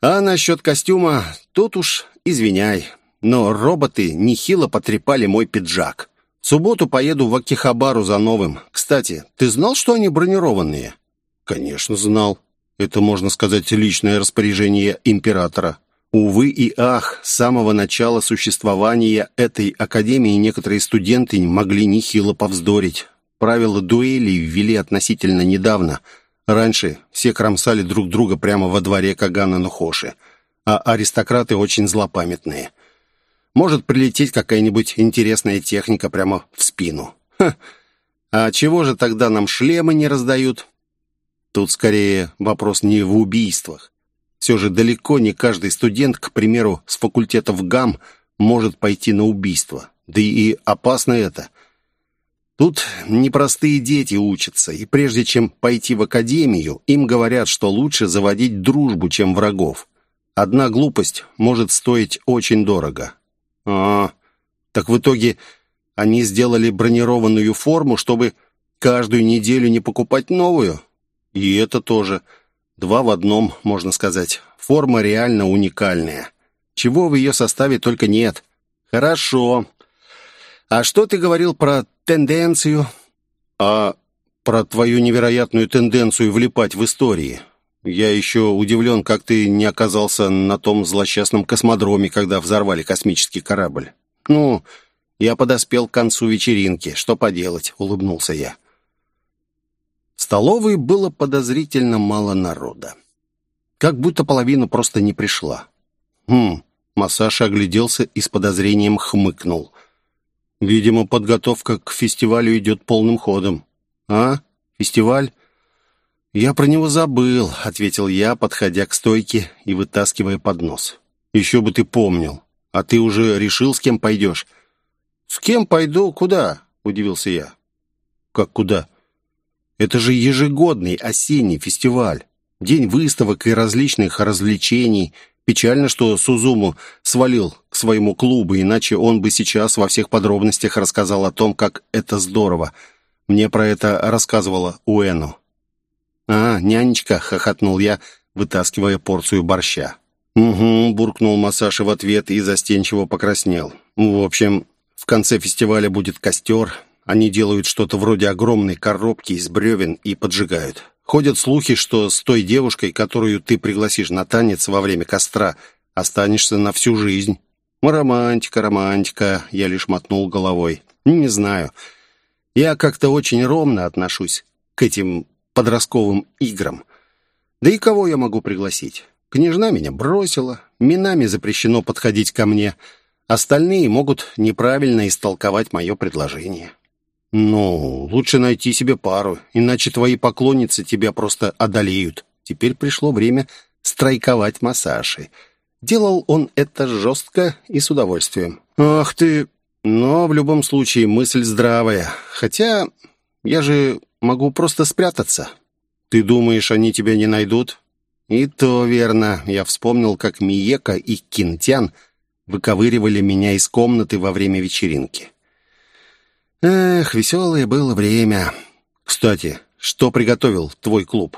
А насчет костюма, тут уж извиняй. Но роботы нехило потрепали мой пиджак. В субботу поеду в Акихабару за новым. Кстати, ты знал, что они бронированные?» «Конечно, знал. Это, можно сказать, личное распоряжение императора. Увы и ах, с самого начала существования этой академии некоторые студенты могли нехило повздорить. Правила дуэли ввели относительно недавно. Раньше все кромсали друг друга прямо во дворе Кагана Нухоши, а аристократы очень злопамятные. Может прилететь какая-нибудь интересная техника прямо в спину. Ха. А чего же тогда нам шлемы не раздают? Тут скорее вопрос не в убийствах. Все же далеко не каждый студент, к примеру, с факультетов ГАМ, может пойти на убийство. Да и опасно это. Тут непростые дети учатся, и прежде чем пойти в академию, им говорят, что лучше заводить дружбу, чем врагов. Одна глупость может стоить очень дорого. А, так в итоге они сделали бронированную форму, чтобы каждую неделю не покупать новую? И это тоже... Два в одном, можно сказать. Форма реально уникальная. Чего в ее составе только нет. Хорошо. А что ты говорил про тенденцию? А про твою невероятную тенденцию влипать в истории. Я еще удивлен, как ты не оказался на том злосчастном космодроме, когда взорвали космический корабль. Ну, я подоспел к концу вечеринки. Что поделать, улыбнулся я. Столовой было подозрительно мало народа. Как будто половина просто не пришла. «Хм...» — Масаша огляделся и с подозрением хмыкнул. «Видимо, подготовка к фестивалю идет полным ходом». «А? Фестиваль?» «Я про него забыл», — ответил я, подходя к стойке и вытаскивая поднос. «Еще бы ты помнил. А ты уже решил, с кем пойдешь?» «С кем пойду? Куда?» — удивился я. «Как куда?» Это же ежегодный осенний фестиваль. День выставок и различных развлечений. Печально, что Сузуму свалил к своему клубу, иначе он бы сейчас во всех подробностях рассказал о том, как это здорово. Мне про это рассказывала Уэну. «А, нянечка», — хохотнул я, вытаскивая порцию борща. «Угу», — буркнул Масаши в ответ и застенчиво покраснел. «В общем, в конце фестиваля будет костер, они делают что-то вроде огромной коробки из бревен и поджигают. Ходят слухи, что с той девушкой, которую ты пригласишь на танец во время костра, останешься на всю жизнь. Романтика, романтика, я лишь мотнул головой. Не знаю. Я как-то очень ровно отношусь к этим подростковым играм. Да и кого я могу пригласить? Княжна меня бросила, минами запрещено подходить ко мне. Остальные могут неправильно истолковать мое предложение. «Ну, лучше найти себе пару, иначе твои поклонницы тебя просто одолеют. Теперь пришло время страйковать массажи». Делал он это жестко и с удовольствием. «Ах ты...» Но в любом случае мысль здравая. Хотя я же могу просто спрятаться. Ты думаешь, они тебя не найдут? И то верно. Я вспомнил, как Миека и Кинтян выковыривали меня из комнаты во время вечеринки. Эх, веселое было время. Кстати, что приготовил твой клуб?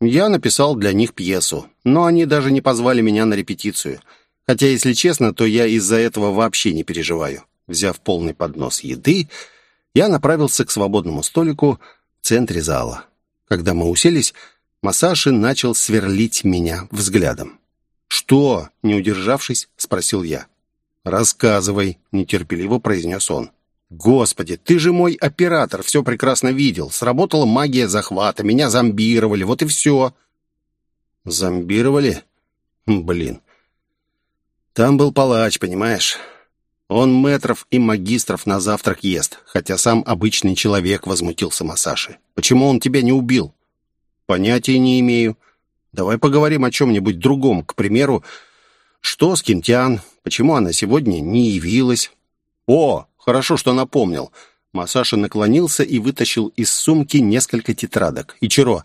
Я написал для них пьесу, но они даже не позвали меня на репетицию. Хотя, если честно, то я из-за этого вообще не переживаю. Взяв полный поднос еды, я направился к свободному столику в центре зала. Когда мы уселись, Масаши начал сверлить меня взглядом. «Что?» — не удержавшись, спросил я. «Рассказывай», — нетерпеливо произнес он. «Господи, ты же мой оператор, все прекрасно видел. Сработала магия захвата, меня зомбировали, вот и все». «Зомбировали? Блин. Там был палач, понимаешь? Он метров и магистров на завтрак ест, хотя сам обычный человек возмутился Масаши. Почему он тебя не убил?» «Понятия не имею. Давай поговорим о чем-нибудь другом. К примеру, что с Кинтян? Почему она сегодня не явилась?» «О, хорошо, что напомнил». Масаша наклонился и вытащил из сумки несколько тетрадок. «Ичиро,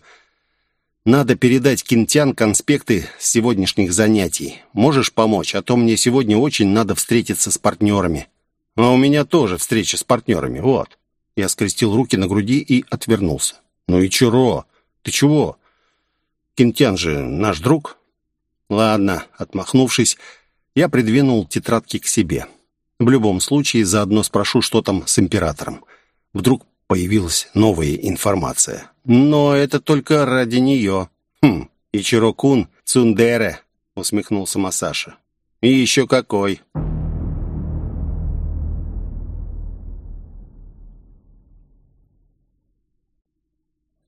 надо передать Кинтян конспекты сегодняшних занятий. Можешь помочь? А то мне сегодня очень надо встретиться с партнерами». «А у меня тоже встреча с партнерами, вот». Я скрестил руки на груди и отвернулся. «Ну и ты чего? Кинтян же наш друг». «Ладно», — отмахнувшись, я придвинул тетрадки к себе. В любом случае, заодно спрошу, что там с императором. Вдруг появилась новая информация. Но это только ради нее. Хм, Ичиро-кун Цундере, усмехнулся Масаша. И еще какой.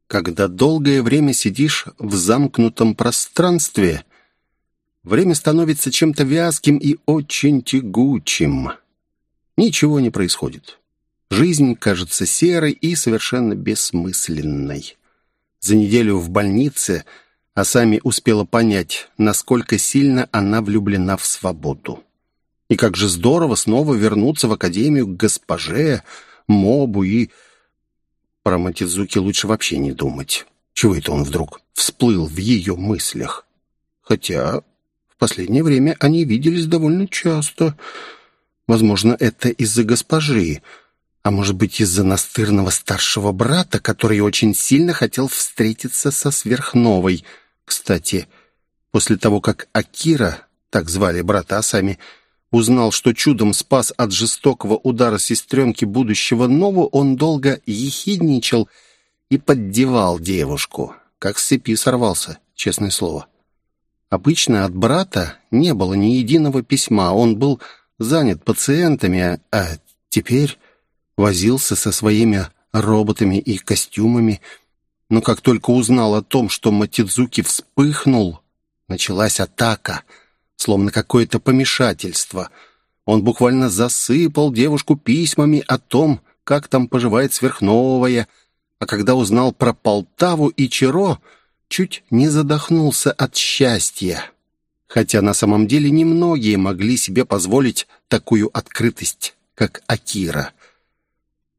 Когда долгое время сидишь в замкнутом пространстве, время становится чем-то вязким и очень тягучим. Ничего не происходит. Жизнь кажется серой и совершенно бессмысленной. За неделю в больнице Асами успела понять, насколько сильно она влюблена в свободу. И как же здорово снова вернуться в академию к госпоже, мобу и... Про Матидзуки лучше вообще не думать. Чего это он вдруг всплыл в ее мыслях? Хотя последнее время они виделись довольно часто. Возможно, это из-за госпожи. А может быть, из-за настырного старшего брата, который очень сильно хотел встретиться со сверхновой. Кстати, после того, как Акира, так звали брата Асами, узнал, что чудом спас от жестокого удара сестренки будущего Нову, он долго ехидничал и поддевал девушку. Как с цепи сорвался, честное слово. Обычно от брата не было ни единого письма, он был занят пациентами, а теперь возился со своими роботами и костюмами, но как только узнал о том, что Матидзуки вспыхнул, началась атака, словно какое-то помешательство. Он буквально засыпал девушку письмами о том, как там поживает сверхновая, а когда узнал про Полтаву и Чиро, чуть не задохнулся от счастья. Хотя на самом деле немногие могли себе позволить такую открытость, как Акира.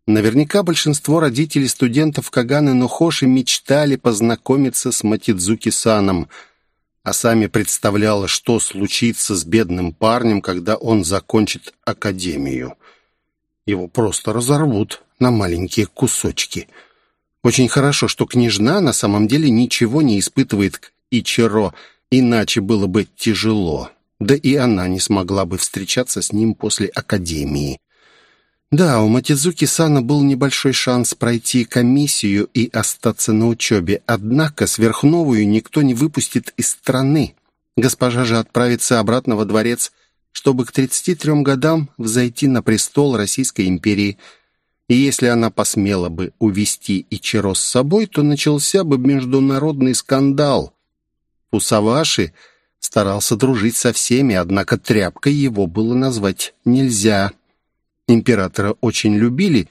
Наверняка большинство родителей студентов Каганы Нухоши мечтали познакомиться с Матидзуки-саном, а сами представляла, что случится с бедным парнем, когда он закончит академию. Его просто разорвут на маленькие кусочки. Очень хорошо, что княжна на самом деле ничего не испытывает к Ичиро, иначе было бы тяжело. Да и она не смогла бы встречаться с ним после академии. Да, у Матидзуки Сана был небольшой шанс пройти комиссию и остаться на учебе, однако сверхновую никто не выпустит из страны. Госпожа же отправится обратно во дворец, чтобы к 33 годам взойти на престол Российской империи. И если она посмела бы увести Ичиро с собой, то начался бы международный скандал. Пусаваши старался дружить со всеми, однако тряпкой его было назвать нельзя. Императора очень любили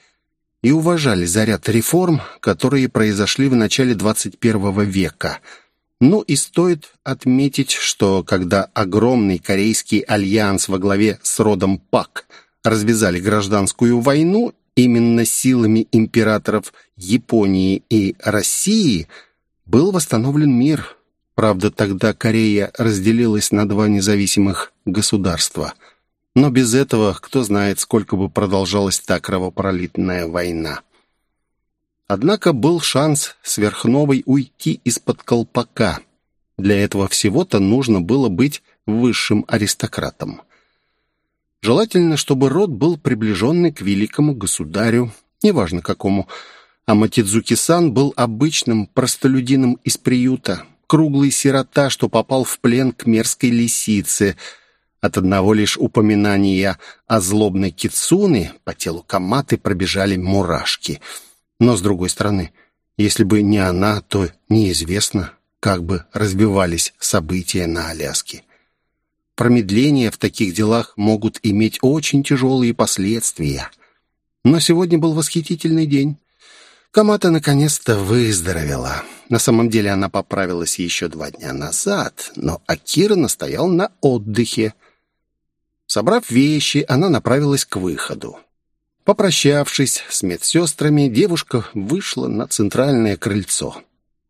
и уважали за ряд реформ, которые произошли в начале 21 века. Ну и стоит отметить, что когда огромный корейский альянс во главе с родом Пак развязали гражданскую войну именно силами императоров Японии и России, был восстановлен мир. Правда, тогда Корея разделилась на два независимых государства. Но без этого, кто знает, сколько бы продолжалась та кровопролитная война. Однако был шанс сверхновой уйти из-под колпака. Для этого всего-то нужно было быть высшим аристократом. Желательно, чтобы род был приближенный к великому государю, неважно какому. А Матидзуки-сан был обычным простолюдином из приюта, круглый сирота, что попал в плен к мерзкой лисице. От одного лишь упоминания о злобной кицуне по телу Каматы пробежали мурашки. Но, с другой стороны, если бы не она, то неизвестно, как бы разбивались события на Аляске. Промедления в таких делах могут иметь очень тяжелые последствия. Но сегодня был восхитительный день. Камата наконец-то выздоровела. На самом деле она поправилась еще два дня назад, но Акира настоял на отдыхе. Собрав вещи, она направилась к выходу. Попрощавшись с медсестрами, девушка вышла на центральное крыльцо.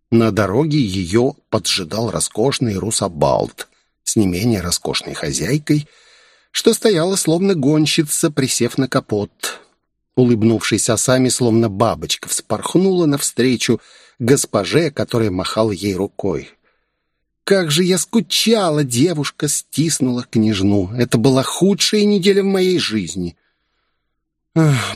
На дороге ее поджидал роскошный русабалт с не менее роскошной хозяйкой, что стояла словно гонщица, присев на капот. Улыбнувшись осами, словно бабочка, вспорхнула навстречу госпоже, которая махала ей рукой. «Как же я скучала!» — девушка стиснула княжну. «Это была худшая неделя в моей жизни».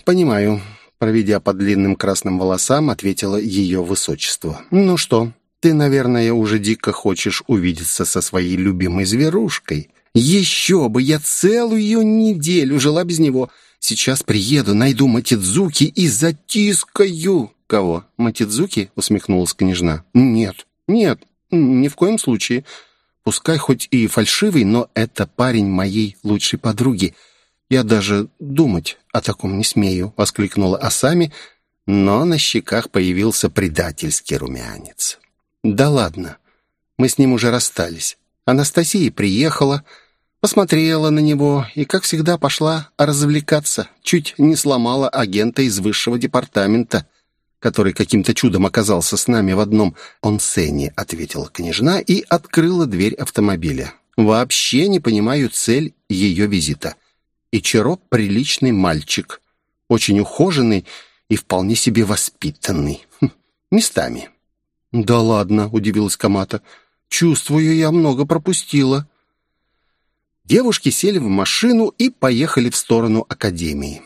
«Понимаю», — проведя по длинным красным волосам, ответила ее высочество. «Ну что, ты, наверное, уже дико хочешь увидеться со своей любимой зверушкой. Еще бы, я целую неделю жила без него. Сейчас приеду, найду Матидзуки и затискаю. Кого? Матидзуки? Усмехнулась княжна. Нет, нет, ни в коем случае. Пускай хоть и фальшивый, но это парень моей лучшей подруги. Я даже думать о таком не смею, воскликнула Асами, но на щеках появился предательский румянец. «Да ладно. Мы с ним уже расстались. Анастасия приехала, посмотрела на него и, как всегда, пошла развлекаться. Чуть не сломала агента из высшего департамента, который каким-то чудом оказался с нами в одном онсене», ответила княжна и открыла дверь автомобиля. «Вообще не понимаю цель ее визита. И Чиро приличный мальчик, очень ухоженный и вполне себе воспитанный. Хм, местами». «Да ладно», — удивилась Камата. «Чувствую, я много пропустила». Девушки сели в машину и поехали в сторону академии.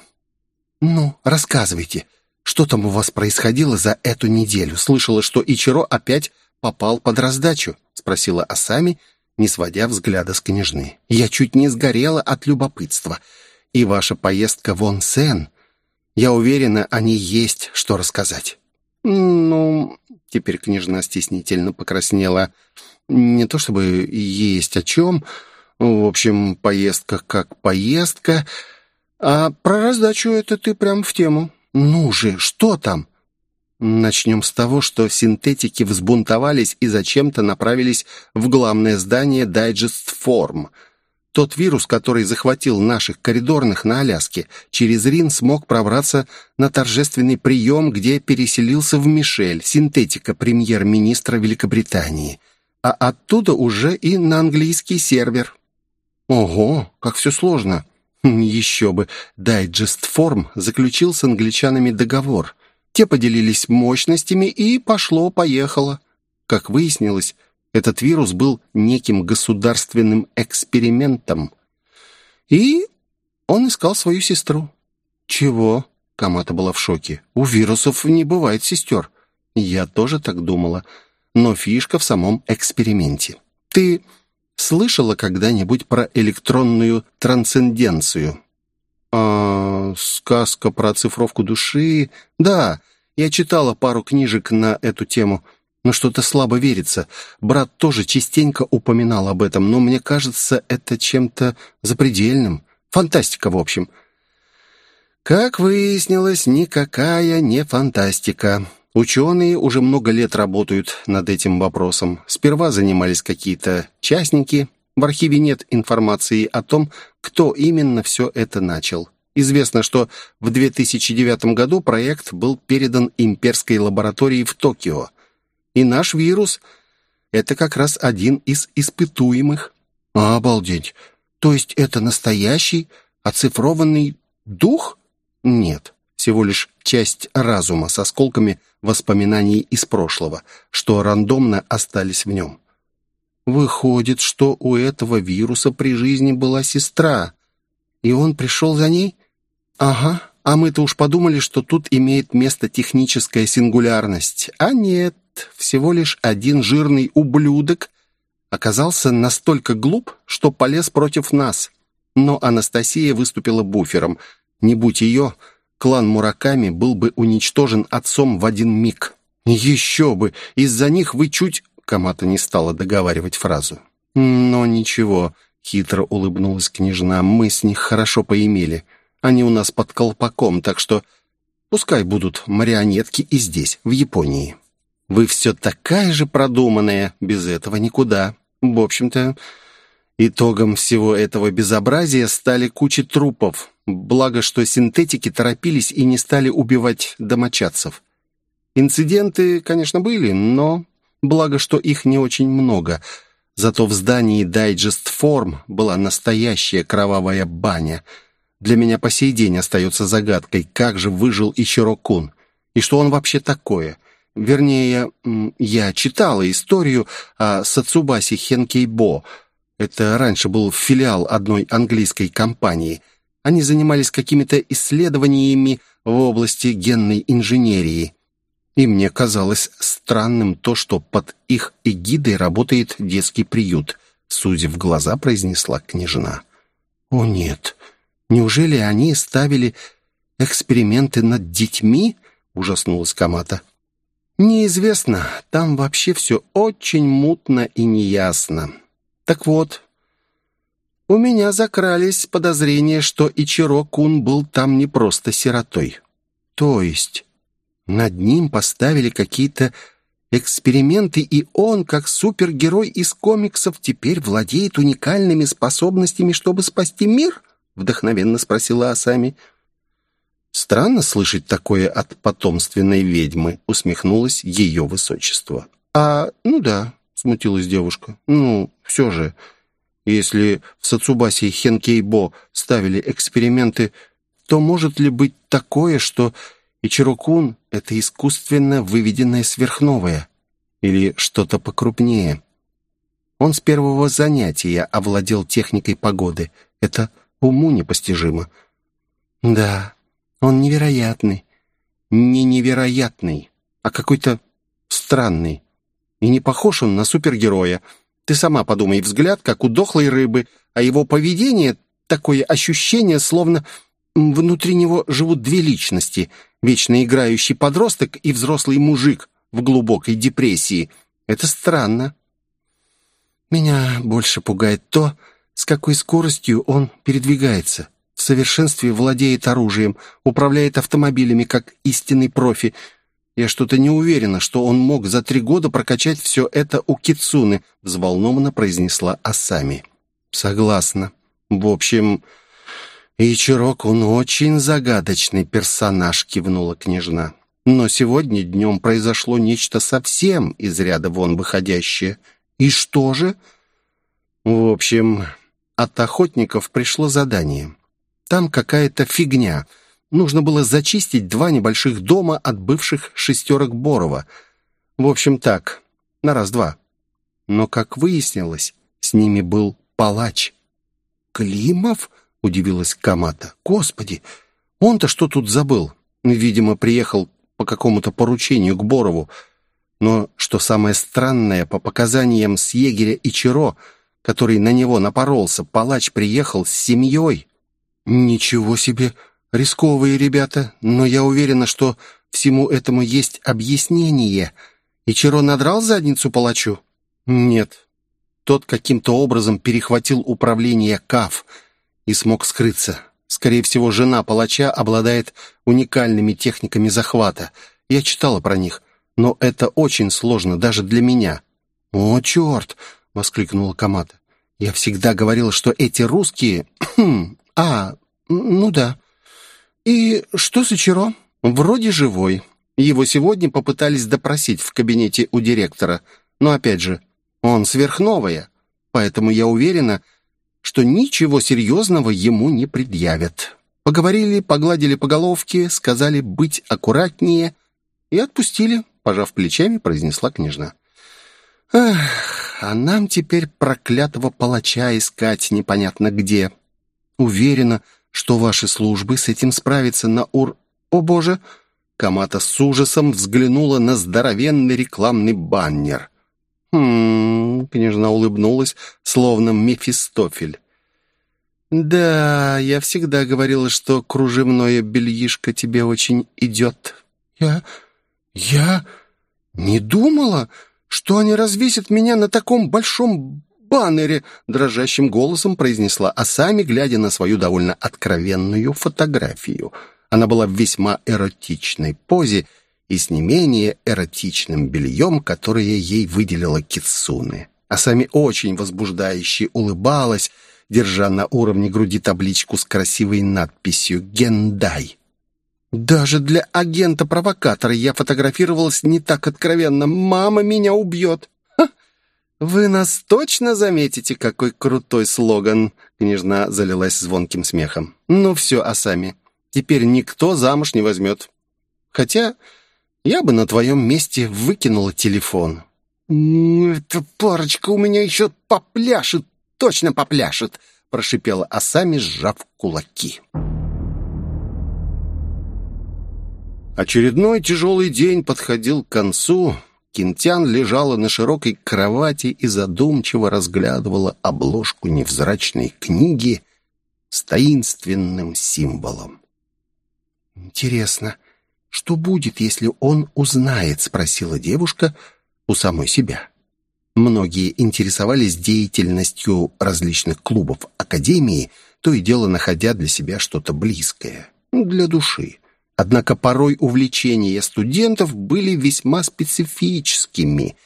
«Ну, рассказывайте, что там у вас происходило за эту неделю? Слышала, что Ичиро опять попал под раздачу?» — спросила Асами, не сводя взгляда с княжны. «Я чуть не сгорела от любопытства. И ваша поездка в Онсен. Я уверена, о ней есть что рассказать». «Ну, Теперь княжна стеснительно покраснела. Не то чтобы есть о чем. В общем, поездка как поездка. А про раздачу это ты прям в тему. Ну же, что там? Начнем с того, что синтетики взбунтовались и зачем-то направились в главное здание Digest Form — тот вирус, который захватил наших коридорных на Аляске, через Рин смог пробраться на торжественный прием, где переселился в Мишель, синтетика премьер-министра Великобритании, а оттуда уже и на английский сервер. Ого, как все сложно. Хм, еще бы, Digest Form заключил с англичанами договор. Те поделились мощностями и пошло-поехало. Как выяснилось, этот вирус был неким государственным экспериментом. И он искал свою сестру. «Чего?» — Камата была в шоке. «У вирусов не бывает сестер». Я тоже так думала. Но фишка в самом эксперименте. Ты слышала когда-нибудь про электронную трансценденцию? А, сказка про оцифровку души? Да, я читала пару книжек на эту тему но что-то слабо верится. Брат тоже частенько упоминал об этом, но мне кажется, это чем-то запредельным. Фантастика, в общем. Как выяснилось, никакая не фантастика. Ученые уже много лет работают над этим вопросом. Сперва занимались какие-то частники. В архиве нет информации о том, кто именно все это начал. Известно, что в 2009 году проект был передан имперской лаборатории в Токио. И наш вирус — это как раз один из испытуемых. Обалдеть! То есть это настоящий оцифрованный дух? Нет, всего лишь часть разума с осколками воспоминаний из прошлого, что рандомно остались в нем. Выходит, что у этого вируса при жизни была сестра, и он пришел за ней? Ага, а мы-то уж подумали, что тут имеет место техническая сингулярность. А нет, всего лишь один жирный ублюдок оказался настолько глуп, что полез против нас. Но Анастасия выступила буфером. Не будь ее, клан Мураками был бы уничтожен отцом в один миг. Еще бы! Из-за них вы чуть... Камата не стала договаривать фразу. Но ничего, хитро улыбнулась княжна, мы с них хорошо поимели. Они у нас под колпаком, так что пускай будут марионетки и здесь, в Японии. Вы все такая же продуманная, без этого никуда. В общем-то, итогом всего этого безобразия стали кучи трупов. Благо, что синтетики торопились и не стали убивать домочадцев. Инциденты, конечно, были, но благо, что их не очень много. Зато в здании Digest Form была настоящая кровавая баня. Для меня по сей день остается загадкой, как же выжил Ичиро-кун. И что он вообще такое — Вернее, я читала историю о Сацубасе Хенкейбо. Это раньше был филиал одной английской компании. Они занимались какими-то исследованиями в области генной инженерии. И мне казалось странным то, что под их эгидой работает детский приют, судя в глаза, произнесла княжна. «О нет, неужели они ставили эксперименты над детьми?» — ужаснулась Камата. Неизвестно, там вообще все очень мутно и неясно. Так вот, у меня закрались подозрения, что Ичиро Кун был там не просто сиротой. То есть над ним поставили какие-то эксперименты, и он, как супергерой из комиксов, теперь владеет уникальными способностями, чтобы спасти мир? Вдохновенно спросила Асами. — «Странно слышать такое от потомственной ведьмы», — усмехнулось ее высочество. «А, ну да», — смутилась девушка. «Ну, все же, если в Сацубасе Хенкейбо ставили эксперименты, то может ли быть такое, что Ичирокун — это искусственно выведенное сверхновое? Или что-то покрупнее?» Он с первого занятия овладел техникой погоды. Это уму непостижимо. «Да, он невероятный. Не невероятный, а какой-то странный. И не похож он на супергероя. Ты сама подумай, взгляд, как у дохлой рыбы, а его поведение — такое ощущение, словно внутри него живут две личности — вечно играющий подросток и взрослый мужик в глубокой депрессии. Это странно. Меня больше пугает то, с какой скоростью он передвигается в совершенстве владеет оружием, управляет автомобилями как истинный профи. Я что-то не уверена, что он мог за три года прокачать все это у Кицуны», — взволнованно произнесла Асами. «Согласна. В общем, Ичирок, он очень загадочный персонаж», — кивнула княжна. «Но сегодня днем произошло нечто совсем из ряда вон выходящее. И что же?» «В общем, от охотников пришло задание». Там какая-то фигня. Нужно было зачистить два небольших дома от бывших шестерок Борова. В общем, так, на раз-два. Но, как выяснилось, с ними был палач. «Климов?» — удивилась Камата. «Господи, он-то что тут забыл? Видимо, приехал по какому-то поручению к Борову. Но, что самое странное, по показаниям с егеря Ичиро, который на него напоролся, палач приехал с семьей. «Ничего себе! Рисковые ребята, но я уверена, что всему этому есть объяснение. И Чиро надрал задницу палачу?» «Нет. Тот каким-то образом перехватил управление КАФ и смог скрыться. Скорее всего, жена палача обладает уникальными техниками захвата. Я читала про них, но это очень сложно даже для меня». «О, черт!» — воскликнула Камата. «Я всегда говорила, что эти русские... а, ну да. «И что с Ичиро?» «Вроде живой. Его сегодня попытались допросить в кабинете у директора. Но опять же, он сверхновая, поэтому я уверена, что ничего серьезного ему не предъявят. Поговорили, погладили по головке, сказали быть аккуратнее и отпустили, пожав плечами, произнесла княжна. «Эх, а нам теперь проклятого палача искать непонятно где. Уверена, что ваши службы с этим справятся на ур... О, Боже!» Камата с ужасом взглянула на здоровенный рекламный баннер. «Хм...» — княжна улыбнулась, словно Мефистофель. «Да, я всегда говорила, что кружевное бельишко тебе очень идет». «Я... я не думала, что они развесят меня на таком большом баннере», дрожащим голосом произнесла Асами, глядя на свою довольно откровенную фотографию. Она была в весьма эротичной позе и с не менее эротичным бельем, которое ей выделила Китсуны. Асами очень возбуждающе улыбалась, держа на уровне груди табличку с красивой надписью «Гендай». «Даже для агента-провокатора я фотографировалась не так откровенно. Мама меня убьет!» «Вы нас точно заметите, какой крутой слоган!» Княжна залилась звонким смехом. «Ну все, Асами, теперь никто замуж не возьмет. Хотя я бы на твоем месте выкинула телефон». «Эта парочка у меня еще попляшет точно попляшет!» — прошипела Асами, сжав кулаки. Очередной тяжелый день подходил к концу. Кинтян лежала на широкой кровати и задумчиво разглядывала обложку невзрачной книги с таинственным символом. «Интересно, что будет, если он узнает?» — спросила девушка у самой себя. Многие интересовались деятельностью различных клубов Академии, то и дело находя для себя что-то близкое, для души. Однако порой увлечения студентов были весьма специфическими.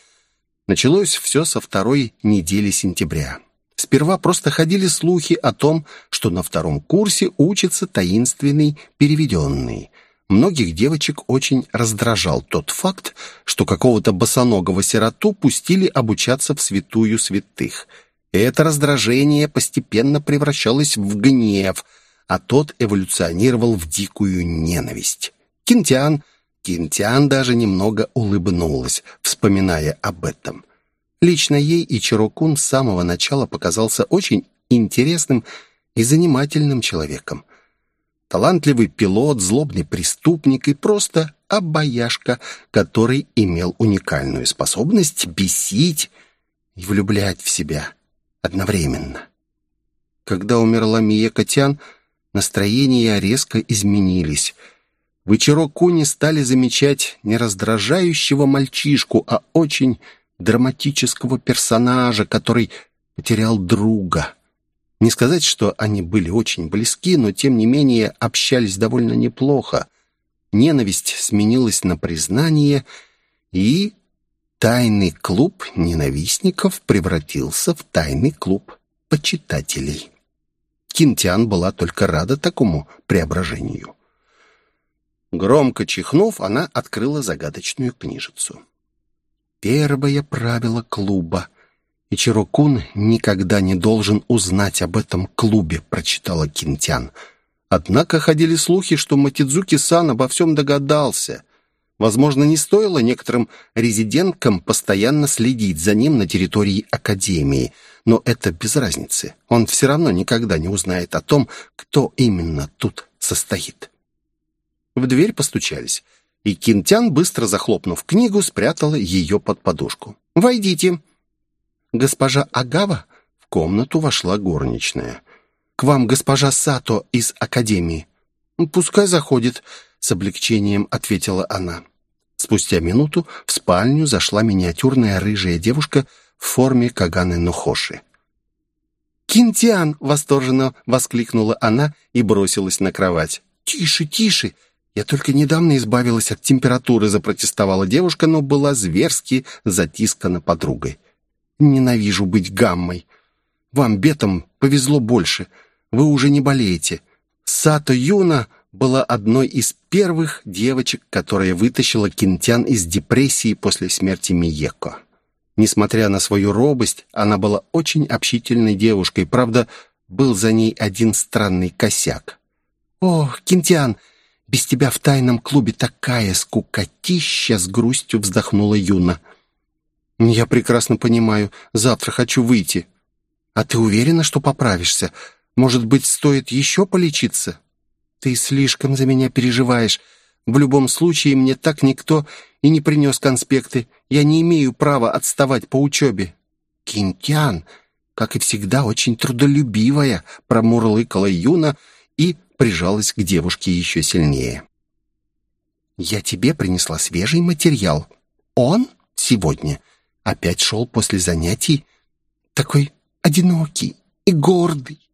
Началось все со второй недели сентября. Сперва просто ходили слухи о том, что на втором курсе учится таинственный переведенный. Многих девочек очень раздражал тот факт, что какого-то босоногого сироту пустили обучаться в святую святых. И это раздражение постепенно превращалось в гнев, а тот эволюционировал в дикую ненависть. Кинтян, Кинтян даже немного улыбнулась, вспоминая об этом. Лично ей и Чирокун с самого начала показался очень интересным и занимательным человеком талантливый пилот, злобный преступник и просто обаяшка, который имел уникальную способность бесить и влюблять в себя одновременно. Когда умерла Мия Котян, настроения резко изменились. В Ичиро-куне стали замечать не раздражающего мальчишку, а очень драматического персонажа, который потерял друга. Не сказать, что они были очень близки, но тем не менее общались довольно неплохо. Ненависть сменилась на признание, и тайный клуб ненавистников превратился в тайный клуб почитателей. Кинтян была только рада такому преображению. Громко чихнув, она открыла загадочную книжицу. Первое правило клуба и Чирокун никогда не должен узнать об этом клубе», — прочитала Кинтян. Однако ходили слухи, что Матидзуки-сан обо всем догадался. Возможно, не стоило некоторым резиденткам постоянно следить за ним на территории Академии, но это без разницы. Он все равно никогда не узнает о том, кто именно тут состоит. В дверь постучались, и Кинтян, быстро захлопнув книгу, спрятала ее под подушку. «Войдите!» «Госпожа Агава?» В комнату вошла горничная. «К вам госпожа Сато из Академии». «Пускай заходит», — с облегчением ответила она. Спустя минуту в спальню зашла миниатюрная рыжая девушка в форме Каганы Нухоши. «Кинтиан!» — восторженно воскликнула она и бросилась на кровать. «Тише, тише! Я только недавно избавилась от температуры», — запротестовала девушка, но была зверски затискана подругой. Ненавижу быть гаммой. Вам, бетам, повезло больше. Вы уже не болеете. Сато Юна была одной из первых девочек, которая вытащила Кинтян из депрессии после смерти Миеко. Несмотря на свою робость, она была очень общительной девушкой. Правда, был за ней один странный косяк. «О, Кинтян, без тебя в тайном клубе такая скукотища!» С грустью вздохнула Юна. «Я прекрасно понимаю. Завтра хочу выйти». «А ты уверена, что поправишься? Может быть, стоит еще полечиться?» «Ты слишком за меня переживаешь. В любом случае, мне так никто и не принес конспекты. Я не имею права отставать по учебе». «Кинтян, как и всегда, очень трудолюбивая», — промурлыкала Юна и прижалась к девушке еще сильнее. «Я тебе принесла свежий материал. Он сегодня опять шел после занятий такой одинокий и гордый.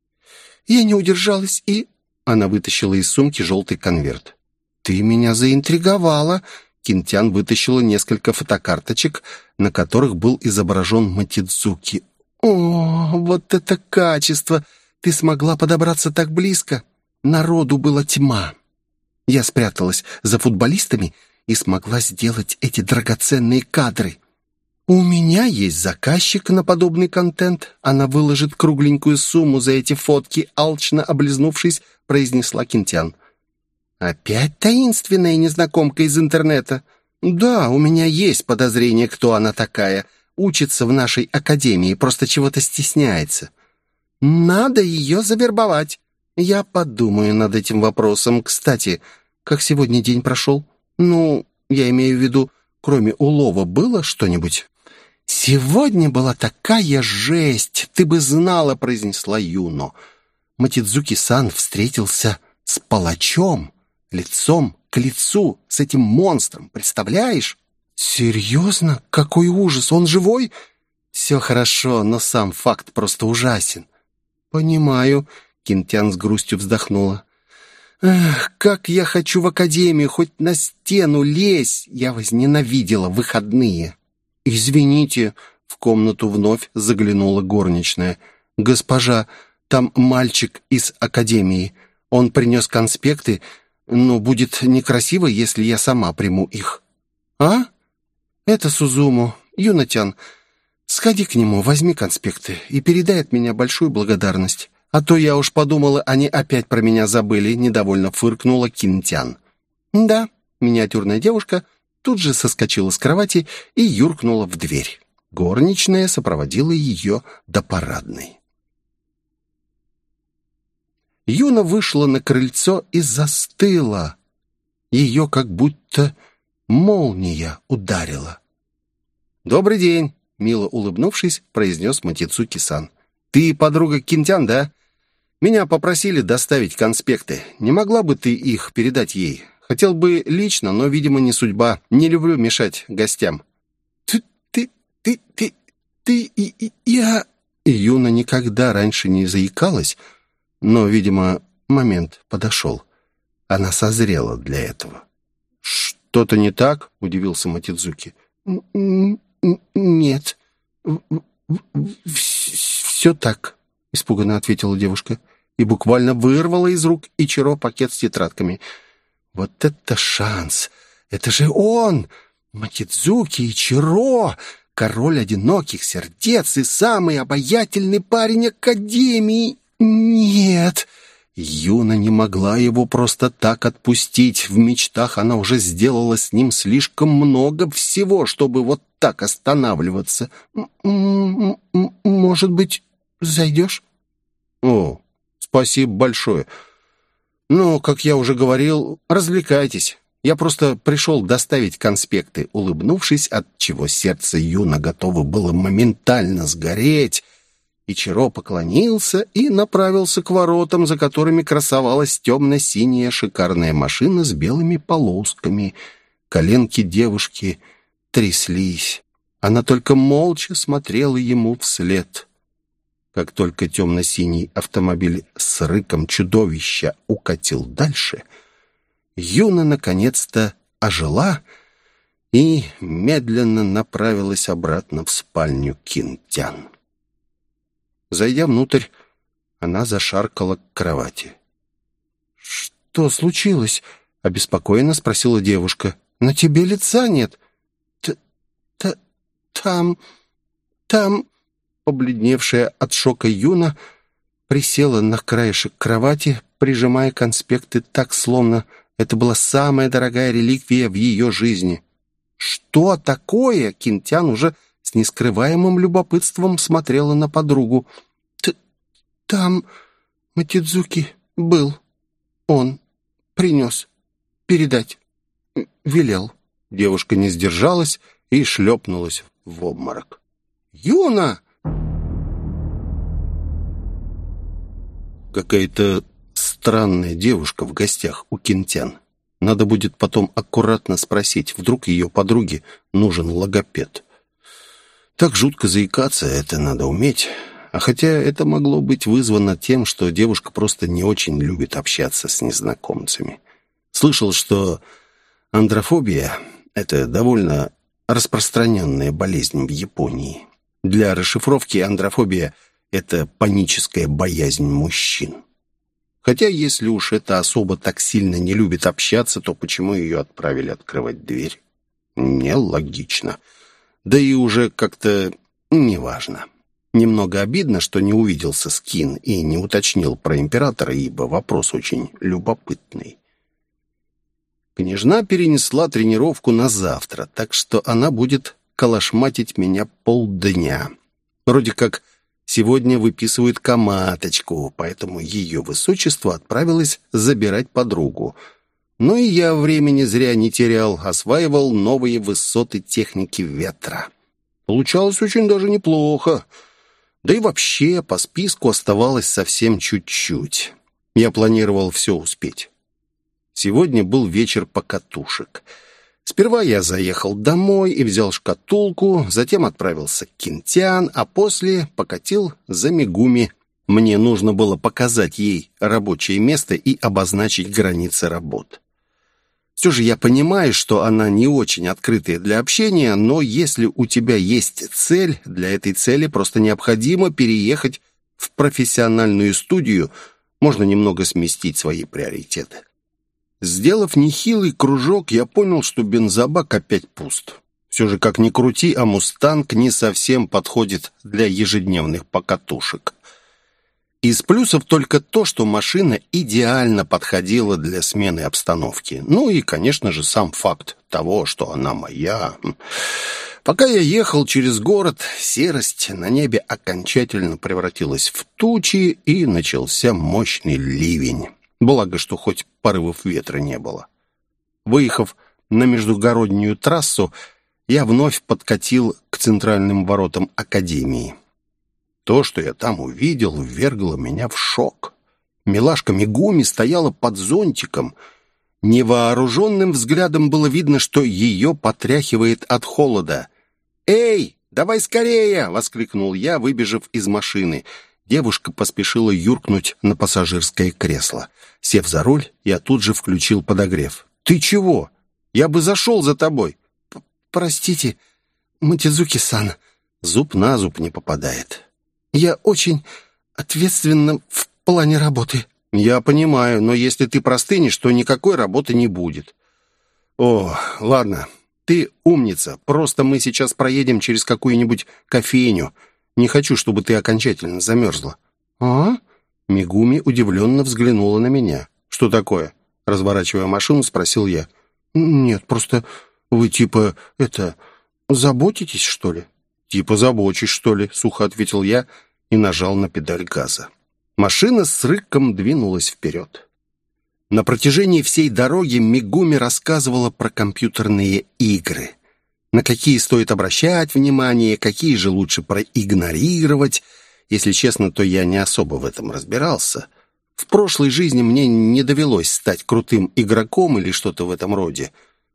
Я не удержалась и...» Она вытащила из сумки желтый конверт. «Ты меня заинтриговала!» Кинтян вытащила несколько фотокарточек, на которых был изображен Матидзуки. «О, вот это качество! Ты смогла подобраться так близко! Народу была тьма!» Я спряталась за футболистами и смогла сделать эти драгоценные кадры. «У меня есть заказчик на подобный контент. Она выложит кругленькую сумму за эти фотки», алчно облизнувшись, произнесла Кинтян. «Опять таинственная незнакомка из интернета?» «Да, у меня есть подозрение, кто она такая. Учится в нашей академии, просто чего-то стесняется. Надо ее завербовать. Я подумаю над этим вопросом. Кстати, как сегодня день прошел? Ну, я имею в виду, кроме улова было что-нибудь?» «Сегодня была такая жесть, ты бы знала», — произнесла Юно. Матидзуки-сан встретился с палачом, лицом к лицу, с этим монстром, представляешь? «Серьезно? Какой ужас! Он живой?» «Все хорошо, но сам факт просто ужасен». «Понимаю», — Кинтян с грустью вздохнула. «Эх, как я хочу в академию, хоть на стену лезь!» Я возненавидела выходные. «Извините», — в комнату вновь заглянула горничная. «Госпожа, там мальчик из академии. Он принес конспекты, но будет некрасиво, если я сама приму их». «А? Это Сузуму. Юнатян, сходи к нему, возьми конспекты и передай от меня большую благодарность. А то я уж подумала, они опять про меня забыли», — недовольно фыркнула Кинтян. «Да», — миниатюрная девушка — тут же соскочила с кровати и юркнула в дверь. Горничная сопроводила ее до парадной. Юна вышла на крыльцо и застыла. Ее как будто молния ударила. «Добрый день!» — мило улыбнувшись, произнес Матицуки-сан. «Ты подруга Кинтян, да? Меня попросили доставить конспекты. Не могла бы ты их передать ей? Хотел бы лично, но, видимо, не судьба. Не люблю мешать гостям». «Ты, ты, ты, ты, ты и, и я...» Юна никогда раньше не заикалась, но, видимо, момент подошел. Она созрела для этого. «Что-то не так?» — удивился Матидзуки. «Нет, все так», — испуганно ответила девушка и буквально вырвала из рук Ичиро пакет с тетрадками — вот это шанс! Это же он! Матидзуки Ичиро! Король одиноких сердец и самый обаятельный парень Академии! Нет! Юна не могла его просто так отпустить. В мечтах она уже сделала с ним слишком много всего, чтобы вот так останавливаться. «Может быть, зайдешь?» «О, спасибо большое. «Ну, как я уже говорил, развлекайтесь. Я просто пришел доставить конспекты», улыбнувшись, от чего сердце Юна готово было моментально сгореть. Ичиро поклонился и направился к воротам, за которыми красовалась темно-синяя шикарная машина с белыми полосками. Коленки девушки тряслись. Она только молча смотрела ему вслед. Как только темно-синий автомобиль с рыком чудовища укатил дальше, Юна наконец-то ожила и медленно направилась обратно в спальню Кинтян. Зайдя внутрь, она зашаркала к кровати. «Что случилось?» — обеспокоенно спросила девушка. «На тебе лица нет». Т -т «Там... там...» Побледневшая от шока Юна присела на краешек кровати, прижимая конспекты так, словно это была самая дорогая реликвия в ее жизни. «Что такое?» — Кинтян уже с нескрываемым любопытством смотрела на подругу. «Там Матидзуки был. Он принес. Передать. Велел». Девушка не сдержалась и шлепнулась в обморок. «Юна!» Какая-то странная девушка в гостях у Кинтян. Надо будет потом аккуратно спросить, вдруг ее подруге нужен логопед. Так жутко заикаться, это надо уметь. А хотя это могло быть вызвано тем, что девушка просто не очень любит общаться с незнакомцами. Слышал, что андрофобия — это довольно распространенная болезнь в Японии. Для расшифровки андрофобия — это паническая боязнь мужчин. Хотя, если уж эта особа так сильно не любит общаться, то почему ее отправили открывать дверь? Нелогично. Да и уже как-то неважно. Немного обидно, что не увиделся Скин и не уточнил про императора, ибо вопрос очень любопытный. Княжна перенесла тренировку на завтра, так что она будет калашматить меня полдня. Вроде как Сегодня выписывают коматочку, поэтому ее высочество отправилось забирать подругу. Ну и я времени зря не терял, осваивал новые высоты техники ветра. Получалось очень даже неплохо. Да и вообще, по списку оставалось совсем чуть-чуть. Я планировал все успеть. Сегодня был вечер покатушек — Сперва я заехал домой и взял шкатулку, затем отправился к Кинтян, а после покатил за Мигуми. Мне нужно было показать ей рабочее место и обозначить границы работ. Все же я понимаю, что она не очень открытая для общения, но если у тебя есть цель, для этой цели просто необходимо переехать в профессиональную студию, можно немного сместить свои приоритеты. Сделав нехилый кружок, я понял, что бензобак опять пуст. Все же, как ни крути, а «Мустанг» не совсем подходит для ежедневных покатушек. Из плюсов только то, что машина идеально подходила для смены обстановки. Ну и, конечно же, сам факт того, что она моя. Пока я ехал через город, серость на небе окончательно превратилась в тучи, и начался мощный ливень. Благо, что хоть порывов ветра не было. Выехав на междугороднюю трассу, я вновь подкатил к центральным воротам Академии. То, что я там увидел, ввергло меня в шок. Милашка Мигуми стояла под зонтиком. Невооруженным взглядом было видно, что ее потряхивает от холода. «Эй, давай скорее!» — воскликнул я, выбежав из машины — Девушка поспешила юркнуть на пассажирское кресло. Сев за руль, я тут же включил подогрев. «Ты чего? Я бы зашел за тобой». П «Простите, Матизуки-сан». Зуб на зуб не попадает. «Я очень ответственна в плане работы». «Я понимаю, но если ты простынешь, то никакой работы не будет». «О, ладно, ты умница. Просто мы сейчас проедем через какую-нибудь кофейню. Не хочу, чтобы ты окончательно замерзла». «А?» Мигуми удивленно взглянула на меня. «Что такое?» Разворачивая машину, спросил я. «Нет, просто вы типа, это, заботитесь, что ли?» «Типа забочусь, что ли?» — сухо ответил я и нажал на педаль газа. Машина с рыком двинулась вперед. На протяжении всей дороги Мигуми рассказывала про компьютерные игры на какие стоит обращать внимание, какие же лучше проигнорировать. Если честно, то я не особо в этом разбирался. В прошлой жизни мне не довелось стать крутым игроком или что-то в этом роде.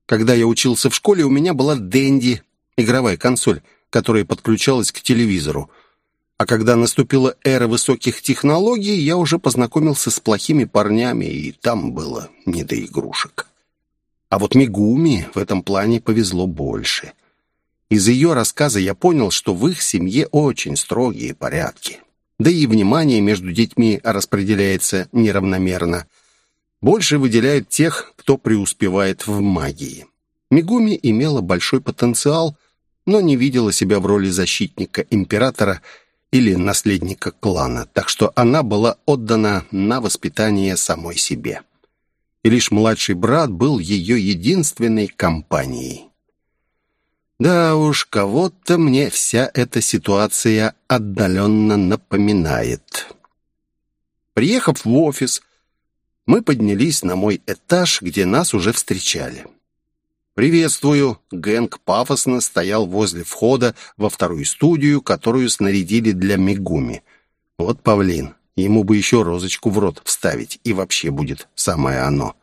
Когда я учился в школе, у меня была Дэнди, игровая консоль, которая подключалась к телевизору. А когда наступила эра высоких технологий, я уже познакомился с плохими парнями, и там было не до игрушек. А вот Мигуми в этом плане повезло больше. Из ее рассказа я понял, что в их семье очень строгие порядки. Да и внимание между детьми распределяется неравномерно. больше выделяют тех, кто преуспевает в магии. Мигуми имела большой потенциал, но не видела себя в роли защитника императора или наследника клана, так что она была отдана на воспитание самой себе. И лишь младший брат был ее единственной компанией. Да уж, кого-то мне вся эта ситуация отдаленно напоминает. Приехав в офис, мы поднялись на мой этаж, где нас уже встречали. «Приветствую!» Гэнг пафосно стоял возле входа во вторую студию, которую снарядили для Мигуми. Вот павлин. Ему бы еще розочку в рот вставить, и вообще будет самое оно.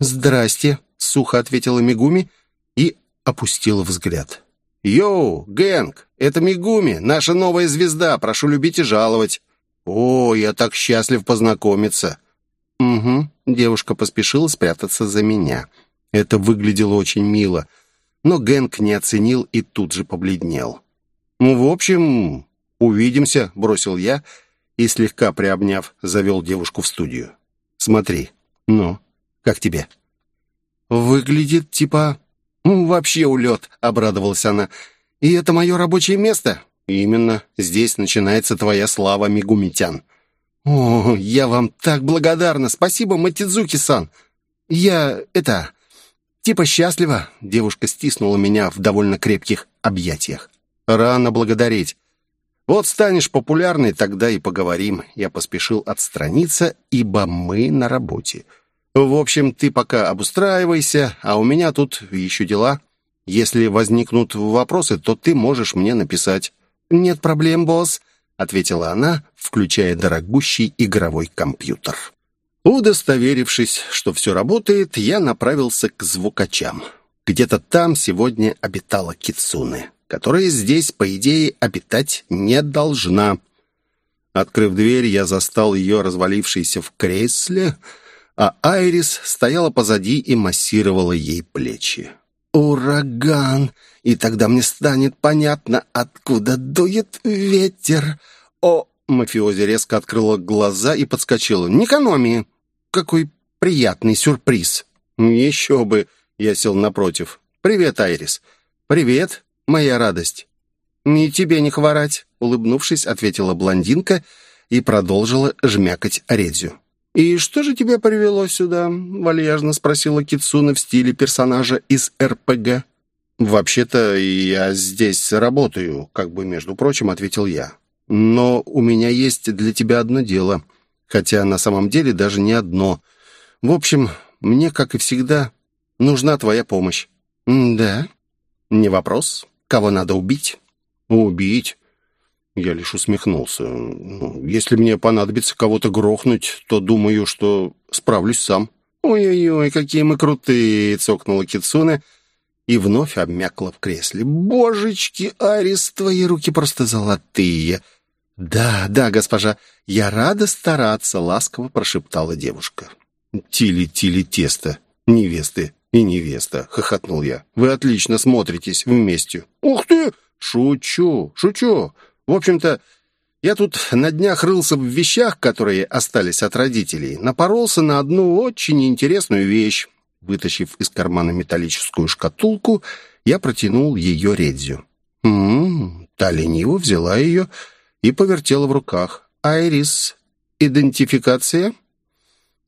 «Здрасте!» — сухо ответила Мигуми и опустила взгляд. «Йоу, Гэнг, это Мигуми, наша новая звезда, прошу любить и жаловать». «О, я так счастлив познакомиться!» «Угу», — девушка поспешила спрятаться за меня. Это выглядело очень мило, но Гэнк не оценил и тут же побледнел. «Ну, в общем, увидимся», — бросил я и, слегка приобняв, завел девушку в студию. «Смотри, ну, как тебе?» «Выглядит типа...» «Ну, вообще улет», — обрадовалась она. «И это мое рабочее место?» «Именно. Здесь начинается твоя слава, Мигумитян». «О, я вам так благодарна! Спасибо, Матидзуки-сан! Я... это... «Типа счастлива?» — девушка стиснула меня в довольно крепких объятиях. «Рано благодарить. Вот станешь популярной, тогда и поговорим». Я поспешил отстраниться, ибо мы на работе. «В общем, ты пока обустраивайся, а у меня тут еще дела. Если возникнут вопросы, то ты можешь мне написать». «Нет проблем, босс», — ответила она, включая дорогущий игровой компьютер. Удостоверившись, что все работает, я направился к звукачам. Где-то там сегодня обитала Кицуне, которая здесь, по идее, обитать не должна. Открыв дверь, я застал ее развалившейся в кресле, а Айрис стояла позади и массировала ей плечи. «Ураган! И тогда мне станет понятно, откуда дует ветер!» «О!» Мафиози резко открыла глаза и подскочила. «Не экономии!» какой приятный сюрприз!» «Еще бы!» — я сел напротив. «Привет, Айрис!» «Привет, моя радость!» «И тебе не хворать!» — улыбнувшись, ответила блондинка и продолжила жмякать Редзю. «И что же тебя привело сюда?» — вальяжно спросила Кицуна в стиле персонажа из РПГ. «Вообще-то я здесь работаю», — как бы, между прочим, ответил я. «Но у меня есть для тебя одно дело» хотя на самом деле даже не одно. В общем, мне, как и всегда, нужна твоя помощь». «Да?» «Не вопрос. Кого надо убить?» «Убить?» Я лишь усмехнулся. Ну, «Если мне понадобится кого-то грохнуть, то думаю, что справлюсь сам». «Ой-ой-ой, какие мы крутые!» — цокнула Кицуне и вновь обмякла в кресле. «Божечки, Арис, твои руки просто золотые!» «Да, да, госпожа, я рада стараться», — ласково прошептала девушка. «Тили-тили тесто, невесты и невеста», — хохотнул я. «Вы отлично смотритесь вместе». «Ух ты! Шучу, шучу. В общем-то, я тут на днях рылся в вещах, которые остались от родителей. Напоролся на одну очень интересную вещь. Вытащив из кармана металлическую шкатулку, я протянул ее Редзю. «М-м-м», та лениво взяла ее и повертела в руках. «Айрис, идентификация?»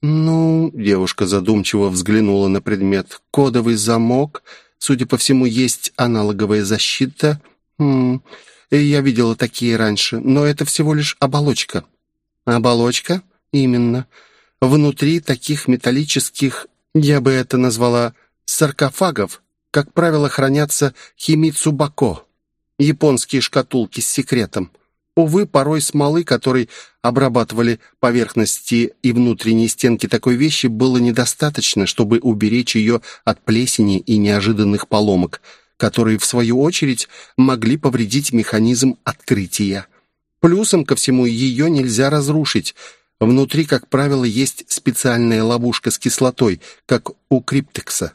«Ну...» — девушка задумчиво взглянула на предмет. «Кодовый замок. Судя по всему, есть аналоговая защита. Хм, я видела такие раньше, но это всего лишь оболочка». «Оболочка? Именно. Внутри таких металлических, я бы это назвала, саркофагов, как правило, хранятся химицубако, японские шкатулки с секретом. Увы, порой смолы, которой обрабатывали поверхности и внутренние стенки такой вещи, было недостаточно, чтобы уберечь ее от плесени и неожиданных поломок, которые, в свою очередь, могли повредить механизм открытия. Плюсом ко всему ее нельзя разрушить. Внутри, как правило, есть специальная ловушка с кислотой, как у криптекса.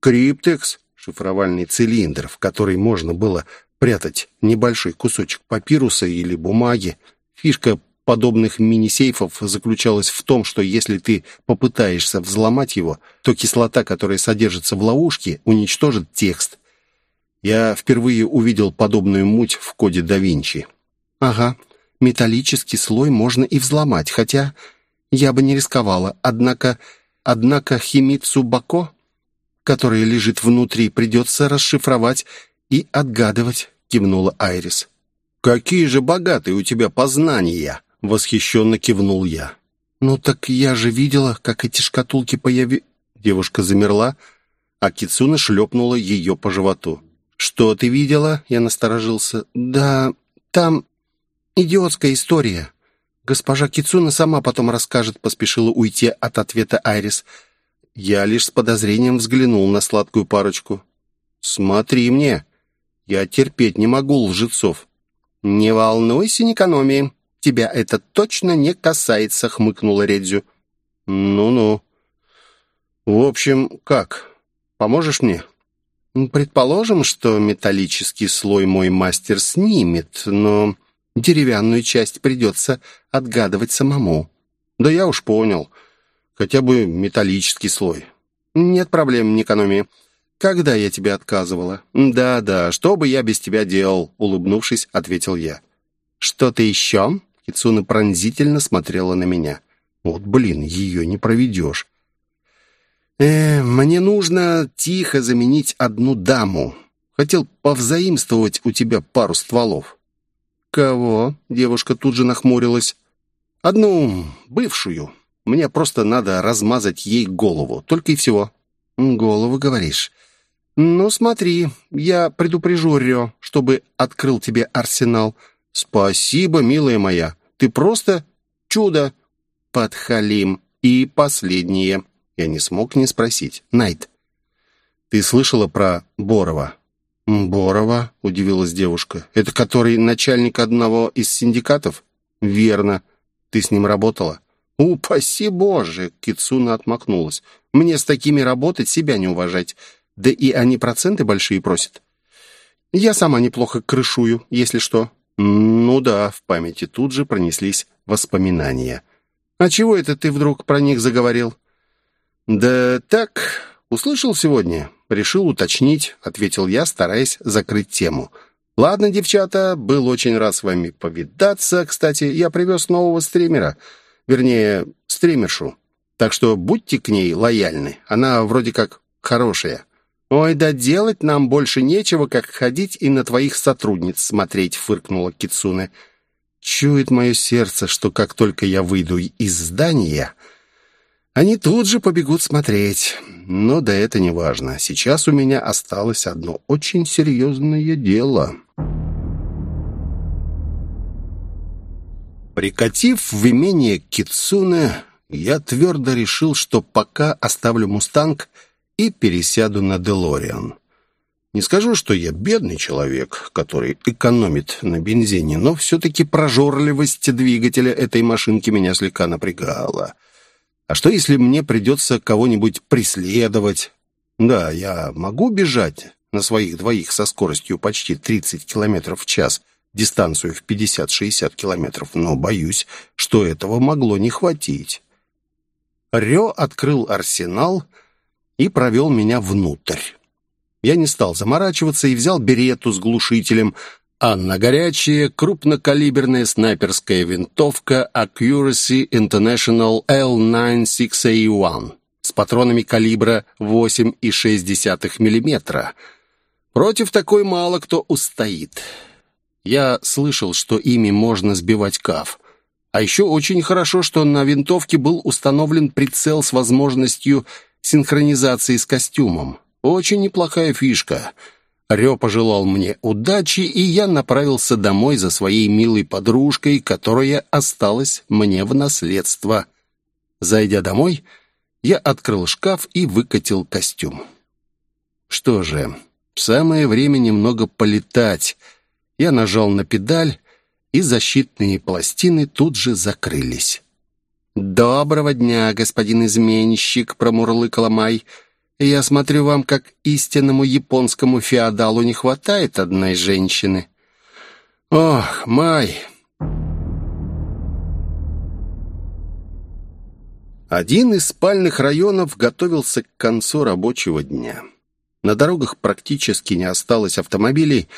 Криптекс — шифровальный цилиндр, в который можно было прятать небольшой кусочек папируса или бумаги. Фишка подобных мини-сейфов заключалась в том, что если ты попытаешься взломать его, то кислота, которая содержится в ловушке, уничтожит текст. Я впервые увидел подобную муть в коде да Винчи. Ага, металлический слой можно и взломать, хотя я бы не рисковала. Однако, однако Химицу Бако, который лежит внутри, придется расшифровать и отгадывать, кивнула Айрис. «Какие же богатые у тебя познания!» — восхищенно кивнул я. «Ну так я же видела, как эти шкатулки появи...» Девушка замерла, а Кицуна шлепнула ее по животу. «Что ты видела?» — я насторожился. «Да, там идиотская история. Госпожа Кицуна сама потом расскажет», — поспешила уйти от ответа Айрис. Я лишь с подозрением взглянул на сладкую парочку. «Смотри мне! Я терпеть не могу лжецов. «Не волнуйся, Никономи, тебя это точно не касается», — хмыкнула Редзю. «Ну-ну. В общем, как? Поможешь мне?» «Предположим, что металлический слой мой мастер снимет, но деревянную часть придется отгадывать самому». «Да я уж понял. Хотя бы металлический слой». «Нет проблем, Никономи. «Когда я тебе отказывала?» «Да-да, что бы я без тебя делал?» Улыбнувшись, ответил я. «Что-то еще?» Кицуна пронзительно смотрела на меня. «Вот, блин, ее не проведешь». «Э, мне нужно тихо заменить одну даму. Хотел повзаимствовать у тебя пару стволов». «Кого?» — девушка тут же нахмурилась. «Одну бывшую. Мне просто надо размазать ей голову, только и всего». «Голову, говоришь?» «Ну, смотри, я предупрежу Рё, чтобы открыл тебе арсенал». «Спасибо, милая моя, ты просто чудо!» «Подхалим. И последнее». Я не смог не спросить. «Найт, ты слышала про Борова?» «Борова?» — удивилась девушка. «Это который начальник одного из синдикатов?» «Верно. Ты с ним работала?» «Упаси Боже!» — Кицуна отмахнулась. «Мне с такими работать, себя не уважать. Да и они проценты большие просят. Я сама неплохо крышую, если что». «Ну да», — в памяти тут же пронеслись воспоминания. «А чего это ты вдруг про них заговорил?» «Да так, услышал сегодня. Решил уточнить», — ответил я, стараясь закрыть тему. «Ладно, девчата, был очень рад с вами повидаться. Кстати, я привез нового стримера, вернее, стримершу. Так что будьте к ней лояльны. Она вроде как хорошая». «Ой, да делать нам больше нечего, как ходить и на твоих сотрудниц смотреть», — фыркнула Кицуне. «Чует мое сердце, что как только я выйду из здания, они тут же побегут смотреть. Но да это не важно. Сейчас у меня осталось одно очень серьезное дело». Прикатив в имение Кицуне, я твердо решил, что пока оставлю «Мустанг», и пересяду на Делориан. Не скажу, что я бедный человек, который экономит на бензине, но все-таки прожорливость двигателя этой машинки меня слегка напрягала. А что, если мне придется кого-нибудь преследовать? Да, я могу бежать на своих двоих со скоростью почти 30 км в час, дистанцию в 50-60 км, но боюсь, что этого могло не хватить. Рё открыл арсенал и провел меня внутрь. Я не стал заморачиваться и взял берету с глушителем, а на горячее крупнокалиберная снайперская винтовка Accuracy International L96A1 с патронами калибра 8,6 мм. Против такой мало кто устоит. Я слышал, что ими можно сбивать каф. А еще очень хорошо, что на винтовке был установлен прицел с возможностью синхронизации с костюмом. Очень неплохая фишка. Рё пожелал мне удачи, и я направился домой за своей милой подружкой, которая осталась мне в наследство. Зайдя домой, я открыл шкаф и выкатил костюм. Что же, самое время немного полетать. Я нажал на педаль, и защитные пластины тут же закрылись. «Доброго дня, господин изменщик», — промурлыкала Май. «Я смотрю, вам, как истинному японскому феодалу, не хватает одной женщины». «Ох, Май!» Один из спальных районов готовился к концу рабочего дня. На дорогах практически не осталось автомобилей,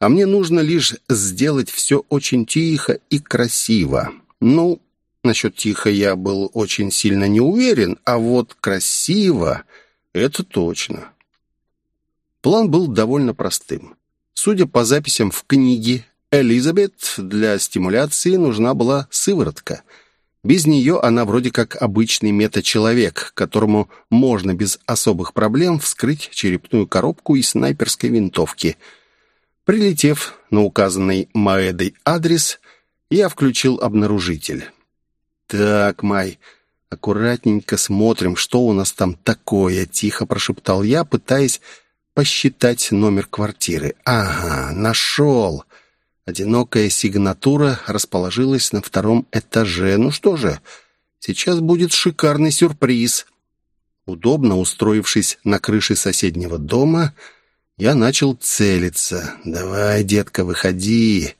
а мне нужно лишь сделать все очень тихо и красиво. Ну, насчет тихо я был очень сильно не уверен, а вот красиво — это точно. План был довольно простым. Судя по записям в книге, Элизабет для стимуляции нужна была сыворотка. Без нее она вроде как обычный метачеловек, которому можно без особых проблем вскрыть черепную коробку из снайперской винтовки. Прилетев на указанный Маэдой адрес, я включил обнаружитель. «Так, Май, аккуратненько смотрим, что у нас там такое», — тихо прошептал я, пытаясь посчитать номер квартиры. «Ага, нашел!» Одинокая сигнатура расположилась на втором этаже. Ну что же, сейчас будет шикарный сюрприз. Удобно устроившись на крыше соседнего дома, я начал целиться. «Давай, детка, выходи!»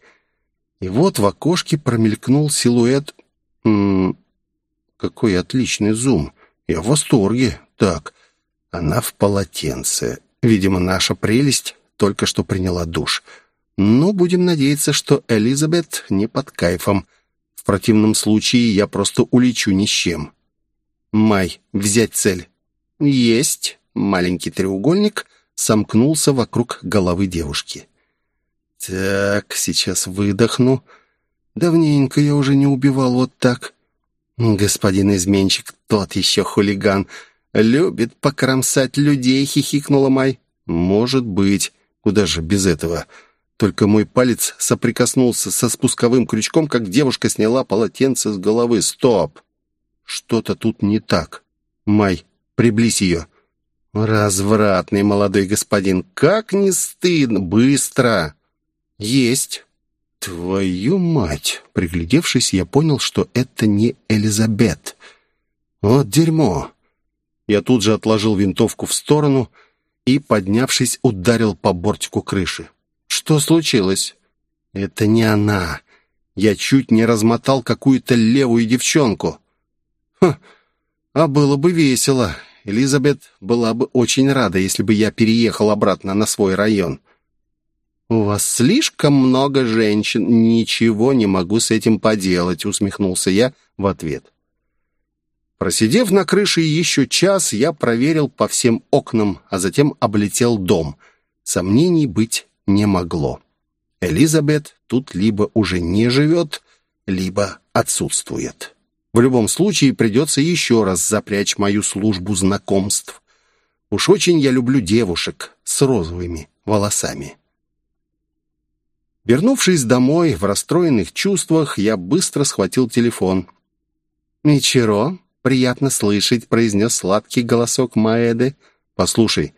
И вот в окошке промелькнул силуэт... М -м, какой отличный зум! Я в восторге. Так, она в полотенце. Видимо, наша прелесть только что приняла душ. Но будем надеяться, что Элизабет не под кайфом. В противном случае я просто улечу ни с чем. Май, взять цель. Есть. Маленький треугольник сомкнулся вокруг головы девушки. Так, сейчас выдохну. Давненько я уже не убивал вот так. Господин изменщик, тот еще хулиган. «Любит покромсать людей», — хихикнула Май. «Может быть. Куда же без этого?» Только мой палец соприкоснулся со спусковым крючком, как девушка сняла полотенце с головы. «Стоп! Что-то тут не так. Май, приблизь ее». «Развратный молодой господин, как не стыдно! Быстро!» «Есть!» «Твою мать!» Приглядевшись, я понял, что это не Элизабет. «Вот дерьмо!» Я тут же отложил винтовку в сторону и, поднявшись, ударил по бортику крыши. «Что случилось?» «Это не она. Я чуть не размотал какую-то левую девчонку». «Хм, а было бы весело. Элизабет была бы очень рада, если бы я переехал обратно на свой район». «У вас слишком много женщин. Ничего не могу с этим поделать», — усмехнулся я в ответ. Просидев на крыше еще час, я проверил по всем окнам, а затем облетел дом. Сомнений быть не могло. Элизабет тут либо уже не живет, либо отсутствует. В любом случае придется еще раз запрячь мою службу знакомств. Уж очень я люблю девушек с розовыми волосами. Вернувшись домой в расстроенных чувствах, я быстро схватил телефон. «Ничего, приятно слышать», — произнес сладкий голосок Маэды. «Послушай,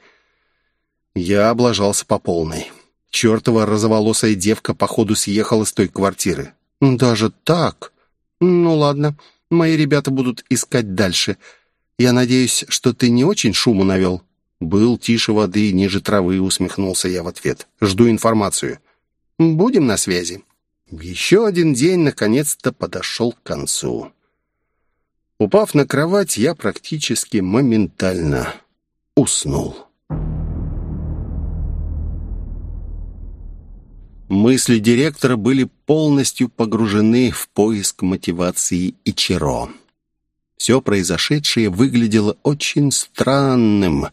я облажался по полной. Чертова розоволосая девка, походу, съехала с той квартиры». «Даже так? Ну, ладно, мои ребята будут искать дальше. Я надеюсь, что ты не очень шуму навел?» «Был тише воды, ниже травы», — усмехнулся я в ответ. «Жду информацию». «Будем на связи». Еще один день наконец-то подошел к концу. Упав на кровать, я практически моментально уснул. Мысли директора были полностью погружены в поиск мотивации Ичиро. Все произошедшее выглядело очень странным.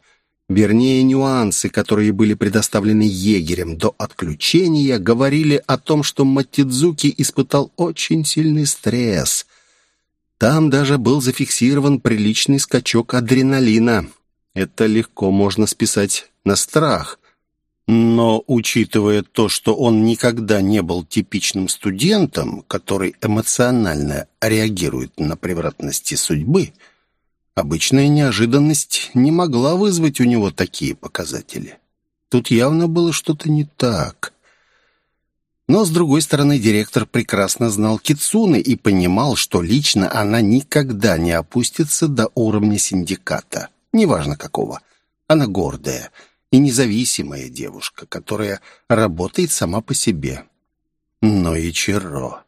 Вернее, нюансы, которые были предоставлены егерем до отключения, говорили о том, что Матидзуки испытал очень сильный стресс – там даже был зафиксирован приличный скачок адреналина. Это легко можно списать на страх. Но, учитывая то, что он никогда не был типичным студентом, который эмоционально реагирует на превратности судьбы, обычная неожиданность не могла вызвать у него такие показатели. Тут явно было что-то не так. Но, с другой стороны, директор прекрасно знал Кицуны и понимал, что лично она никогда не опустится до уровня синдиката. Неважно какого. Она гордая и независимая девушка, которая работает сама по себе. Но и Чиро.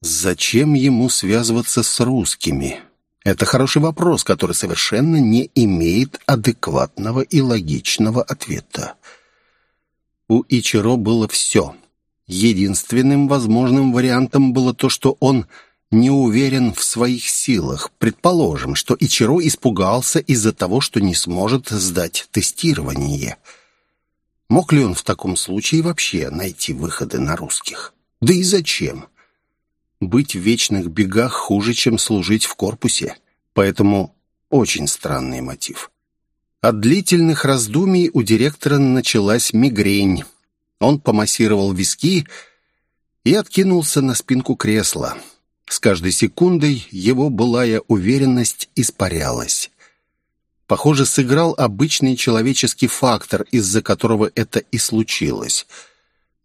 Зачем ему связываться с русскими? Это хороший вопрос, который совершенно не имеет адекватного и логичного ответа. У Ичиро было все. Единственным возможным вариантом было то, что он не уверен в своих силах. Предположим, что Ичиро испугался из-за того, что не сможет сдать тестирование. Мог ли он в таком случае вообще найти выходы на русских? Да и зачем? Быть в вечных бегах хуже, чем служить в корпусе. Поэтому очень странный мотив. От длительных раздумий у директора началась мигрень. Он помассировал виски и откинулся на спинку кресла. С каждой секундой его былая уверенность испарялась. Похоже, сыграл обычный человеческий фактор, из-за которого это и случилось.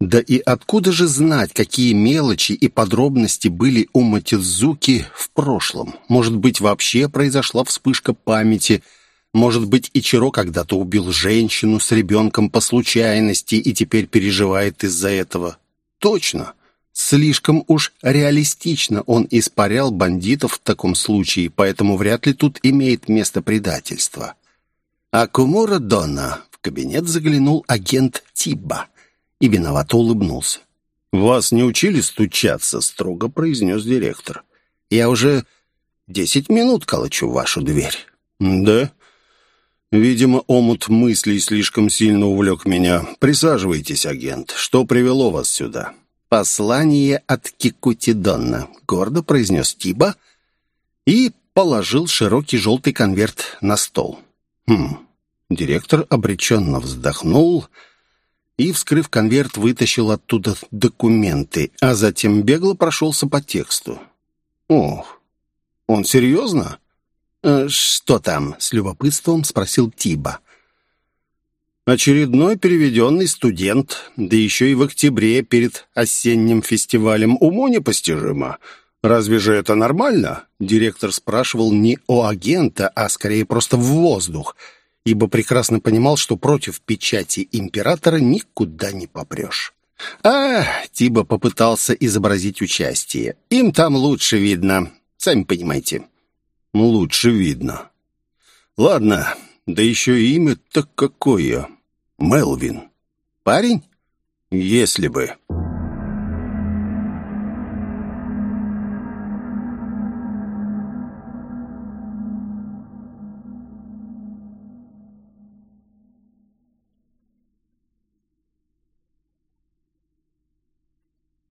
Да и откуда же знать, какие мелочи и подробности были у Матидзуки в прошлом? Может быть, вообще произошла вспышка памяти – может быть, Ичиро когда-то убил женщину с ребенком по случайности и теперь переживает из-за этого. Точно. Слишком уж реалистично он испарял бандитов в таком случае, поэтому вряд ли тут имеет место предательство. А Кумура Дона в кабинет заглянул агент Тиба и виновато улыбнулся. «Вас не учили стучаться?» — строго произнес директор. «Я уже десять минут колочу вашу дверь». «Да?» Видимо, омут мыслей слишком сильно увлек меня. Присаживайтесь, агент. Что привело вас сюда? Послание от Кикутидонна, гордо произнес Тиба и положил широкий желтый конверт на стол. Хм. Директор обреченно вздохнул и, вскрыв конверт, вытащил оттуда документы, а затем бегло прошелся по тексту. Ох, он серьезно? «Э, «Что там?» — с любопытством спросил Тиба. «Очередной переведенный студент, да еще и в октябре перед осенним фестивалем. Уму непостижимо. Разве же это нормально?» Директор спрашивал не о агента, а скорее просто в воздух, ибо прекрасно понимал, что против печати императора никуда не попрешь. «А, Тиба попытался изобразить участие. Им там лучше видно, сами понимаете». Лучше видно. Ладно, да еще имя-то какое. Мелвин. Парень? Если бы.